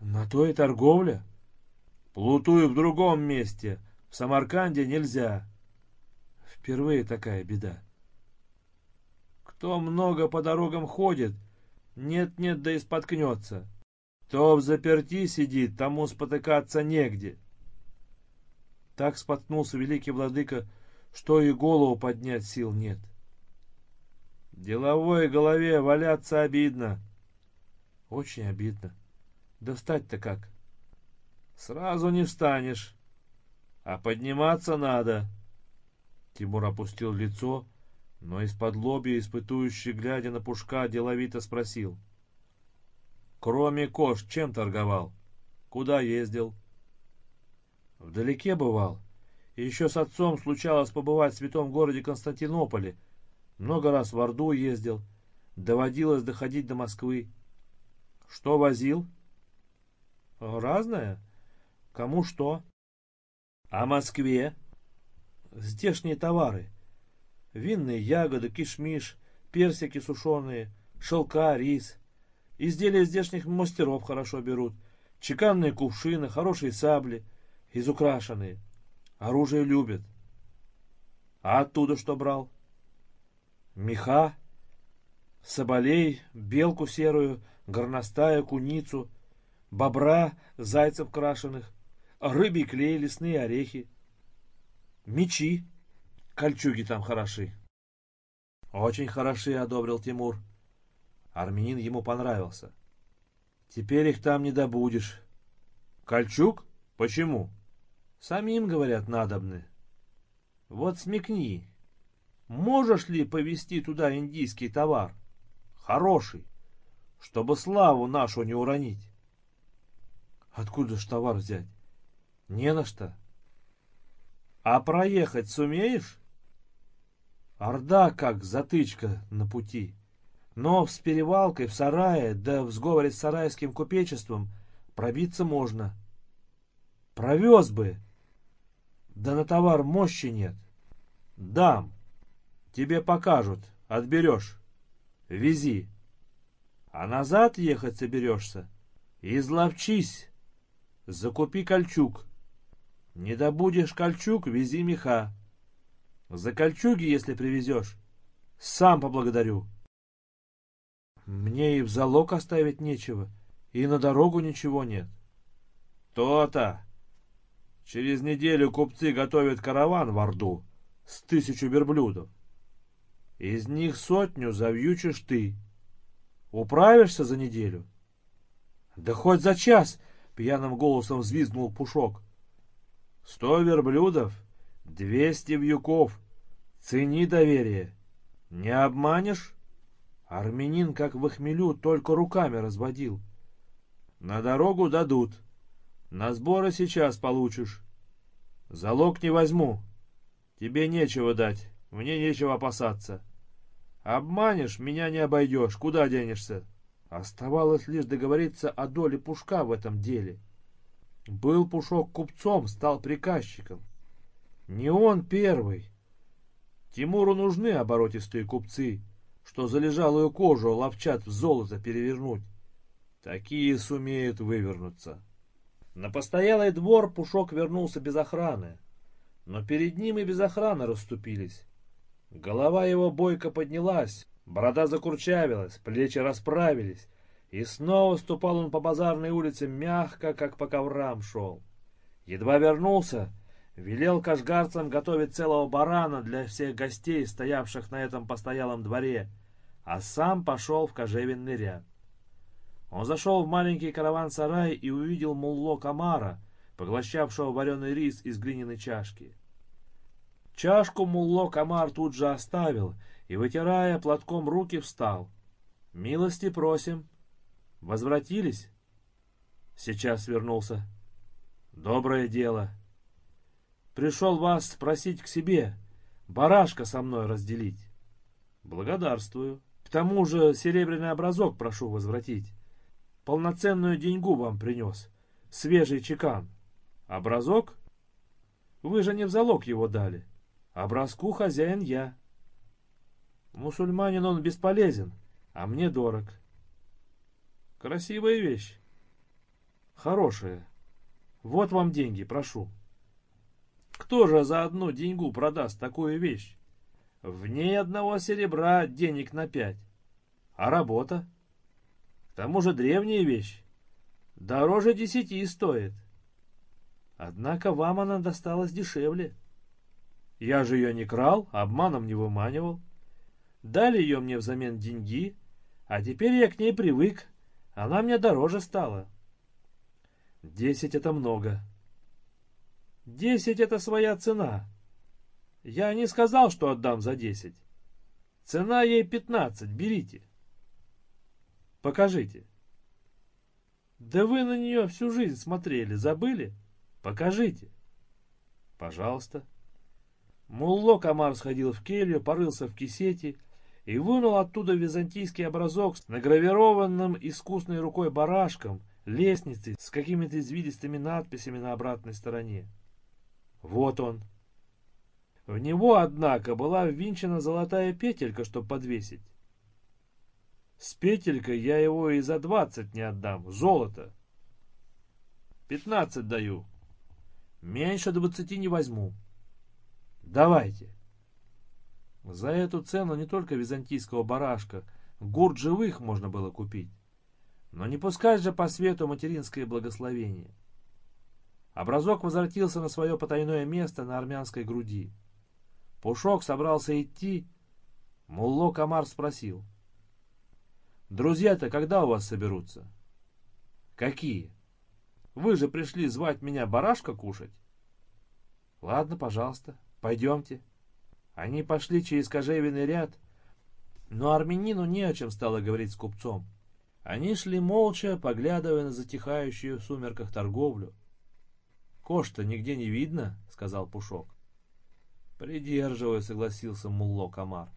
На то и торговля. Плутую в другом месте. В Самарканде нельзя. Впервые такая беда. Кто много по дорогам ходит, нет-нет, да и споткнется. Кто в заперти сидит, тому спотыкаться негде. Так споткнулся великий владыка, что и голову поднять сил нет. Деловой голове валяться обидно. Очень обидно. Да встать-то как? Сразу не встанешь. А подниматься надо. Тимур опустил лицо, но из-под лобья, испытующий, глядя на Пушка, деловито спросил. Кроме кош, чем торговал? Куда ездил? Вдалеке бывал. Еще с отцом случалось побывать в святом городе Константинополе. Много раз в Орду ездил. Доводилось доходить до Москвы. Что возил? Разное. Кому что. А Москве? Здешние товары. Винные ягоды, кишмиш, персики сушеные, шелка, рис. Изделия здешних мастеров хорошо берут. Чеканные кувшины, хорошие сабли, изукрашенные. Оружие любят. А оттуда что брал? Меха, соболей, белку серую, горностая, куницу, бобра, зайцев крашеных, рыбий клей, лесные орехи. Мечи, кольчуги там хороши. Очень хороши, одобрил Тимур. Армянин ему понравился. Теперь их там не добудешь. Кольчуг? Почему? Самим, говорят, надобны. Вот смекни, можешь ли повезти туда индийский товар? Хороший, чтобы славу нашу не уронить. Откуда ж товар взять? Не на что. А проехать сумеешь? Орда как затычка на пути. Но с перевалкой в сарае, да в сговоре с сарайским купечеством пробиться можно. Провез бы. Да на товар мощи нет. Дам. Тебе покажут, отберешь. Вези. А назад ехать соберешься? Изловчись. Закупи кольчуг. Не добудешь кольчуг, вези меха. За кольчуги, если привезешь, сам поблагодарю. Мне и в залог оставить нечего, и на дорогу ничего нет. То-то. Через неделю купцы готовят караван в Орду с тысячу верблюдов. Из них сотню завьючишь ты. Управишься за неделю? Да хоть за час, пьяным голосом взвизгнул Пушок. Сто верблюдов, двести вьюков. Цени доверие. Не обманешь? Армянин, как в хмелю, только руками разводил. На дорогу дадут. На сборы сейчас получишь. Залог не возьму. Тебе нечего дать, мне нечего опасаться. Обманешь, меня не обойдешь, куда денешься? Оставалось лишь договориться о доле Пушка в этом деле. Был Пушок купцом, стал приказчиком. Не он первый. Тимуру нужны оборотистые купцы, что залежалую кожу ловчат в золото перевернуть. Такие сумеют вывернуться. На постоялый двор Пушок вернулся без охраны, но перед ним и без охраны расступились. Голова его бойко поднялась, борода закурчавилась, плечи расправились, и снова ступал он по базарной улице мягко, как по коврам шел. Едва вернулся, велел кашгарцам готовить целого барана для всех гостей, стоявших на этом постоялом дворе, а сам пошел в кожевенный ряд. Он зашел в маленький караван-сарай и увидел мулло Камара, поглощавшего вареный рис из глиняной чашки. Чашку мулло Камар тут же оставил и, вытирая платком руки, встал. «Милости просим». «Возвратились?» «Сейчас вернулся». «Доброе дело». «Пришел вас спросить к себе, барашка со мной разделить». «Благодарствую. К тому же серебряный образок прошу возвратить. Полноценную деньгу вам принес, свежий чекан. Образок? Вы же не в залог его дали». Образку хозяин я. Мусульманин он бесполезен, а мне дорог. Красивая вещь. Хорошая. Вот вам деньги, прошу. Кто же за одну деньгу продаст такую вещь? В ней одного серебра денег на пять. А работа? К тому же древняя вещь. Дороже десяти стоит. Однако вам она досталась дешевле. Я же ее не крал, обманом не выманивал. Дали ее мне взамен деньги, а теперь я к ней привык, она мне дороже стала. Десять — это много. Десять — это своя цена. Я не сказал, что отдам за десять. Цена ей пятнадцать, берите. Покажите. Да вы на нее всю жизнь смотрели, забыли? Покажите. Пожалуйста. Мулло Камар сходил в келью, порылся в кисете и вынул оттуда византийский образок с награвированным искусной рукой барашком, лестницей с какими-то извилистыми надписями на обратной стороне. Вот он. В него, однако, была ввинчена золотая петелька, чтобы подвесить. С петелькой я его и за двадцать не отдам, золото. Пятнадцать даю. Меньше двадцати не возьму. Давайте. За эту цену не только византийского барашка, гурт живых можно было купить. Но не пускать же по свету материнское благословение. Образок возвратился на свое потайное место на армянской груди. Пушок собрался идти. Мулло Камар спросил. «Друзья-то когда у вас соберутся?» «Какие? Вы же пришли звать меня барашка кушать?» «Ладно, пожалуйста, Пойдемте. Они пошли через кожевенный ряд, но армянину не о чем стало говорить с купцом. Они шли молча, поглядывая на затихающую в сумерках торговлю. «Кош-то нигде не видно», — сказал Пушок. «Придерживаю», — согласился Мулло Камар.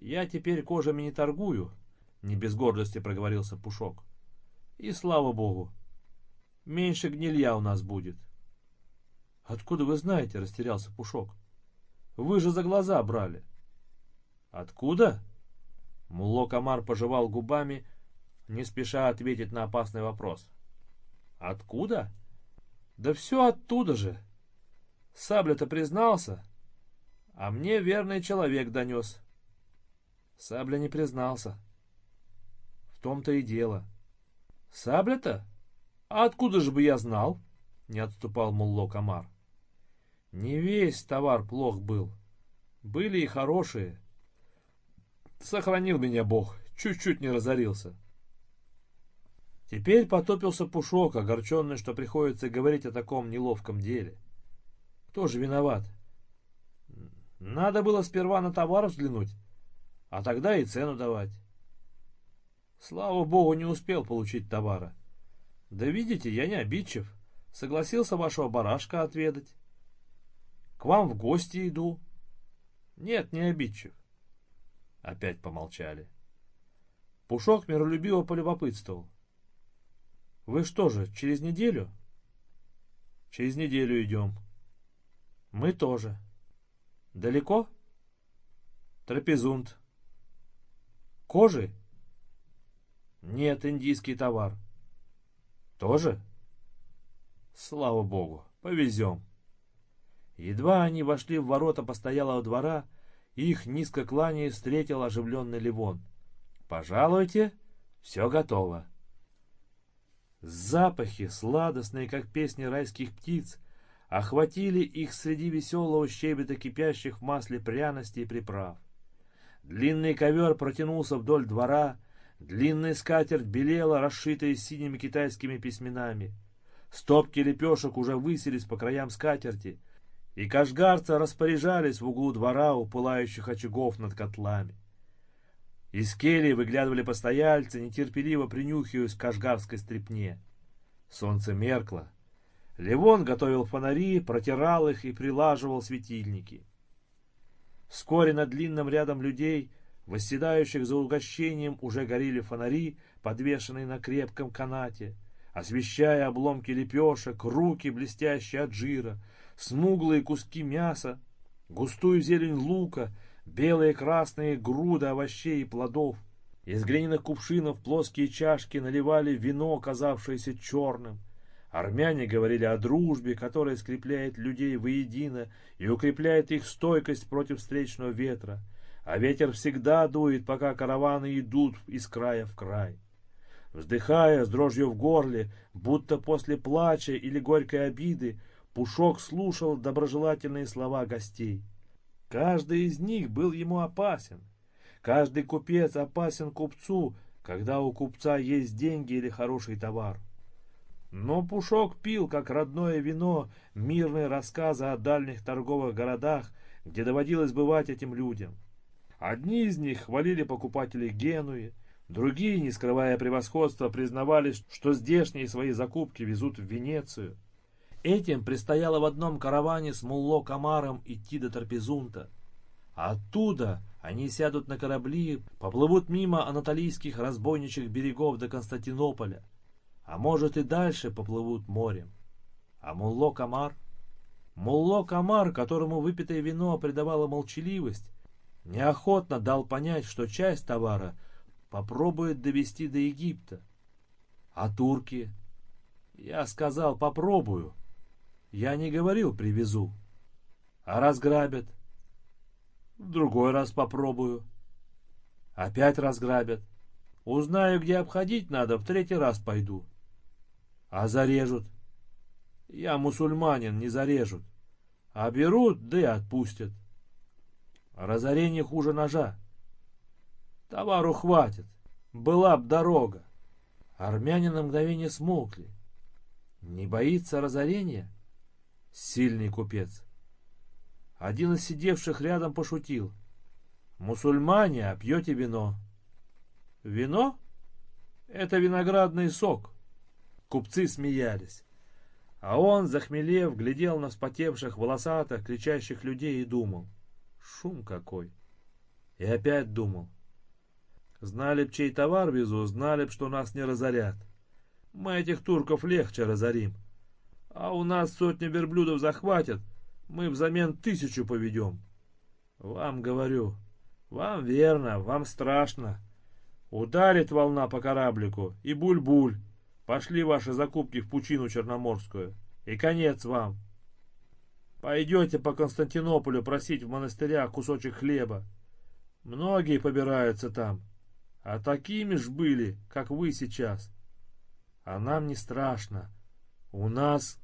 «Я теперь кожами не торгую», — не без гордости проговорился Пушок. «И слава богу, меньше гнилья у нас будет». «Откуда вы знаете?» — растерялся Пушок. «Вы же за глаза брали». «Откуда?» Мулло Комар пожевал губами, не спеша ответить на опасный вопрос. «Откуда?» «Да все оттуда же. Сабля-то признался, а мне верный человек донес». Сабля не признался. В том-то и дело. «Сабля-то? А откуда же бы я знал?» — не отступал Мулло Комар. Не весь товар плох был. Были и хорошие. Сохранил меня Бог, чуть-чуть не разорился. Теперь потопился Пушок, огорченный, что приходится говорить о таком неловком деле. Кто же виноват? Надо было сперва на товар взглянуть, а тогда и цену давать. Слава богу, не успел получить товара. Да видите, я не обидчив. Согласился вашего барашка отведать. К вам в гости иду. Нет, не обидчив. Опять помолчали. Пушок миролюбиво полюбопытствовал. Вы что же, через неделю? Через неделю идем. Мы тоже. Далеко? Трапезунд. Кожи? Нет, индийский товар. Тоже? Слава богу, повезем. Едва они вошли в ворота постоялого двора, их, низко кланяясь, встретил оживленный Ливон. «Пожалуйте, все готово». Запахи, сладостные, как песни райских птиц, охватили их среди веселого щебета кипящих в масле пряностей и приправ. Длинный ковер протянулся вдоль двора, длинная скатерть белела, расшитая синими китайскими письменами. Стопки лепешек уже высились по краям скатерти, и кашгарцы распоряжались в углу двора у пылающих очагов над котлами. Из кельи выглядывали постояльцы, нетерпеливо принюхиваясь к кашгарской стрепне. Солнце меркло. Левон готовил фонари, протирал их и прилаживал светильники. Вскоре над длинным рядом людей, восседающих за угощением, уже горели фонари, подвешенные на крепком канате, освещая обломки лепешек, руки, блестящие от жира, смуглые куски мяса, густую зелень лука — белые и красные груды овощей и плодов. Из глиняных кувшинов плоские чашки наливали вино, казавшееся черным. Армяне говорили о дружбе, которая скрепляет людей воедино и укрепляет их стойкость против встречного ветра. А ветер всегда дует, пока караваны идут из края в край. Вздыхая с дрожью в горле, будто после плача или горькой обиды, Пушок слушал доброжелательные слова гостей. Каждый из них был ему опасен. Каждый купец опасен купцу, когда у купца есть деньги или хороший товар. Но Пушок пил, как родное вино, мирные рассказы о дальних торговых городах, где доводилось бывать этим людям. Одни из них хвалили покупателей Генуи, другие, не скрывая превосходства, признавались, что здешние свои закупки везут в Венецию. Этим предстояло в одном караване с Мулло Камаром идти до Трапезунта. оттуда они сядут на корабли, поплывут мимо анатолийских разбойничьих берегов до Константинополя. А может и дальше поплывут морем. А Мулло Камар? Мулло Камар, которому выпитое вино придавало молчаливость, неохотно дал понять, что часть товара попробует довести до Египта. А турки? Я сказал, попробую. Я не говорил «привезу». А разграбят? В другой раз попробую. Опять разграбят. Узнаю, где обходить надо, в третий раз пойду. А зарежут? Я мусульманин, не зарежут. А берут, да и отпустят. Разорение хуже ножа. Товару хватит. Была б дорога. Армяне на мгновение смолкли. Не боится разорения? Сильный купец. Один из сидевших рядом пошутил. «Мусульмане, а пьете вино?» «Вино? Это виноградный сок». Купцы смеялись. А он, захмелев, глядел на вспотевших, волосатых, кричащих людей и думал. Шум какой. И опять думал. Знали б, чей товар везу, знали б, что нас не разорят. Мы этих турков легче разорим. А у нас сотни верблюдов захватят, мы взамен тысячу поведем. Вам говорю, вам верно, вам страшно. Ударит волна по кораблику, и буль-буль. Пошли ваши закупки в пучину Черноморскую. И конец вам. Пойдете по Константинополю просить в монастырях кусочек хлеба. Многие побираются там. А такими ж были, как вы сейчас. А нам не страшно. У нас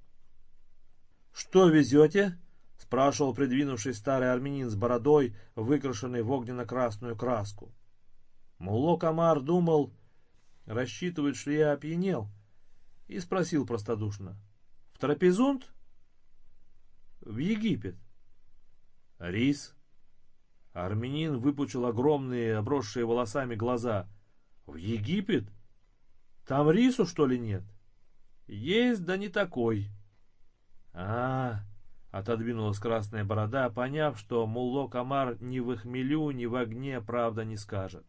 «Что везете?» — спрашивал придвинувший старый армянин с бородой, выкрашенный в огненно-красную краску. Мулло Камар думал, рассчитывает, что я опьянел, и спросил простодушно. «В Трапезунд?» «В Египет». «Рис?» Армянин выпучил огромные, обросшие волосами глаза. «В Египет? Там рису, что ли, нет?» «Есть, да не такой». «А, — отодвинулась красная борода, поняв, что Мулло Камар ни в хмелю, ни в огне правда не скажет.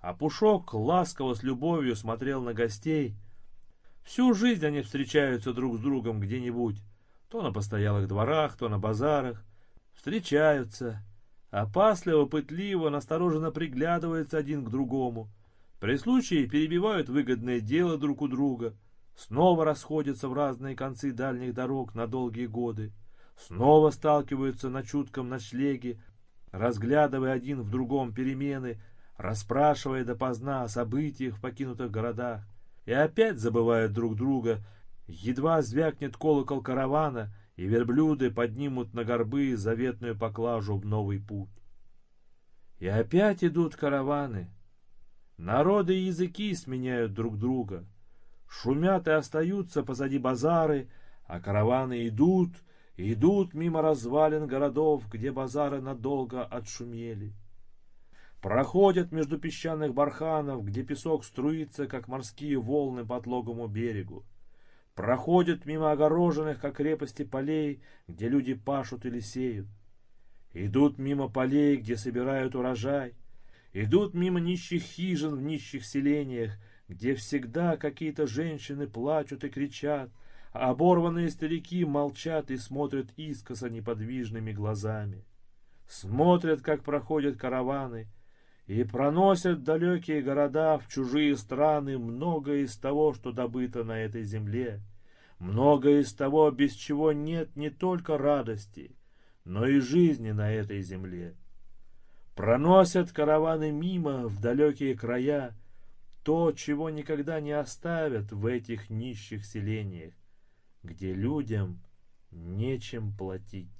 А Пушок ласково с любовью смотрел на гостей. Всю жизнь они встречаются друг с другом где-нибудь, то на постоялых дворах, то на базарах. Встречаются, опасливо, пытливо, настороженно приглядываются один к другому. При случае перебивают выгодное дело друг у друга, снова расходятся в разные концы дальних дорог на долгие годы, снова сталкиваются на чутком ночлеге, разглядывая один в другом перемены, расспрашивая допоздна о событиях в покинутых городах, и опять забывают друг друга, едва звякнет колокол каравана, и верблюды поднимут на горбы заветную поклажу в новый путь. И опять идут караваны. Народы и языки сменяют друг друга. Шумят и остаются позади базары, а караваны идут, идут мимо развалин городов, где базары надолго отшумели. Проходят между песчаных барханов, где песок струится, как морские волны по отлогому берегу. Проходят мимо огороженных, как крепости, полей, где люди пашут или сеют. Идут мимо полей, где собирают урожай. Идут мимо нищих хижин в нищих селениях, где всегда какие-то женщины плачут и кричат, а оборванные старики молчат и смотрят искоса неподвижными глазами. Смотрят, как проходят караваны, и проносят далекие города в чужие страны многое из того, что добыто на этой земле, многое из того, без чего нет не только радости, но и жизни на этой земле. Проносят караваны мимо в далекие края, то, чего никогда не оставят в этих нищих селениях, где людям нечем платить.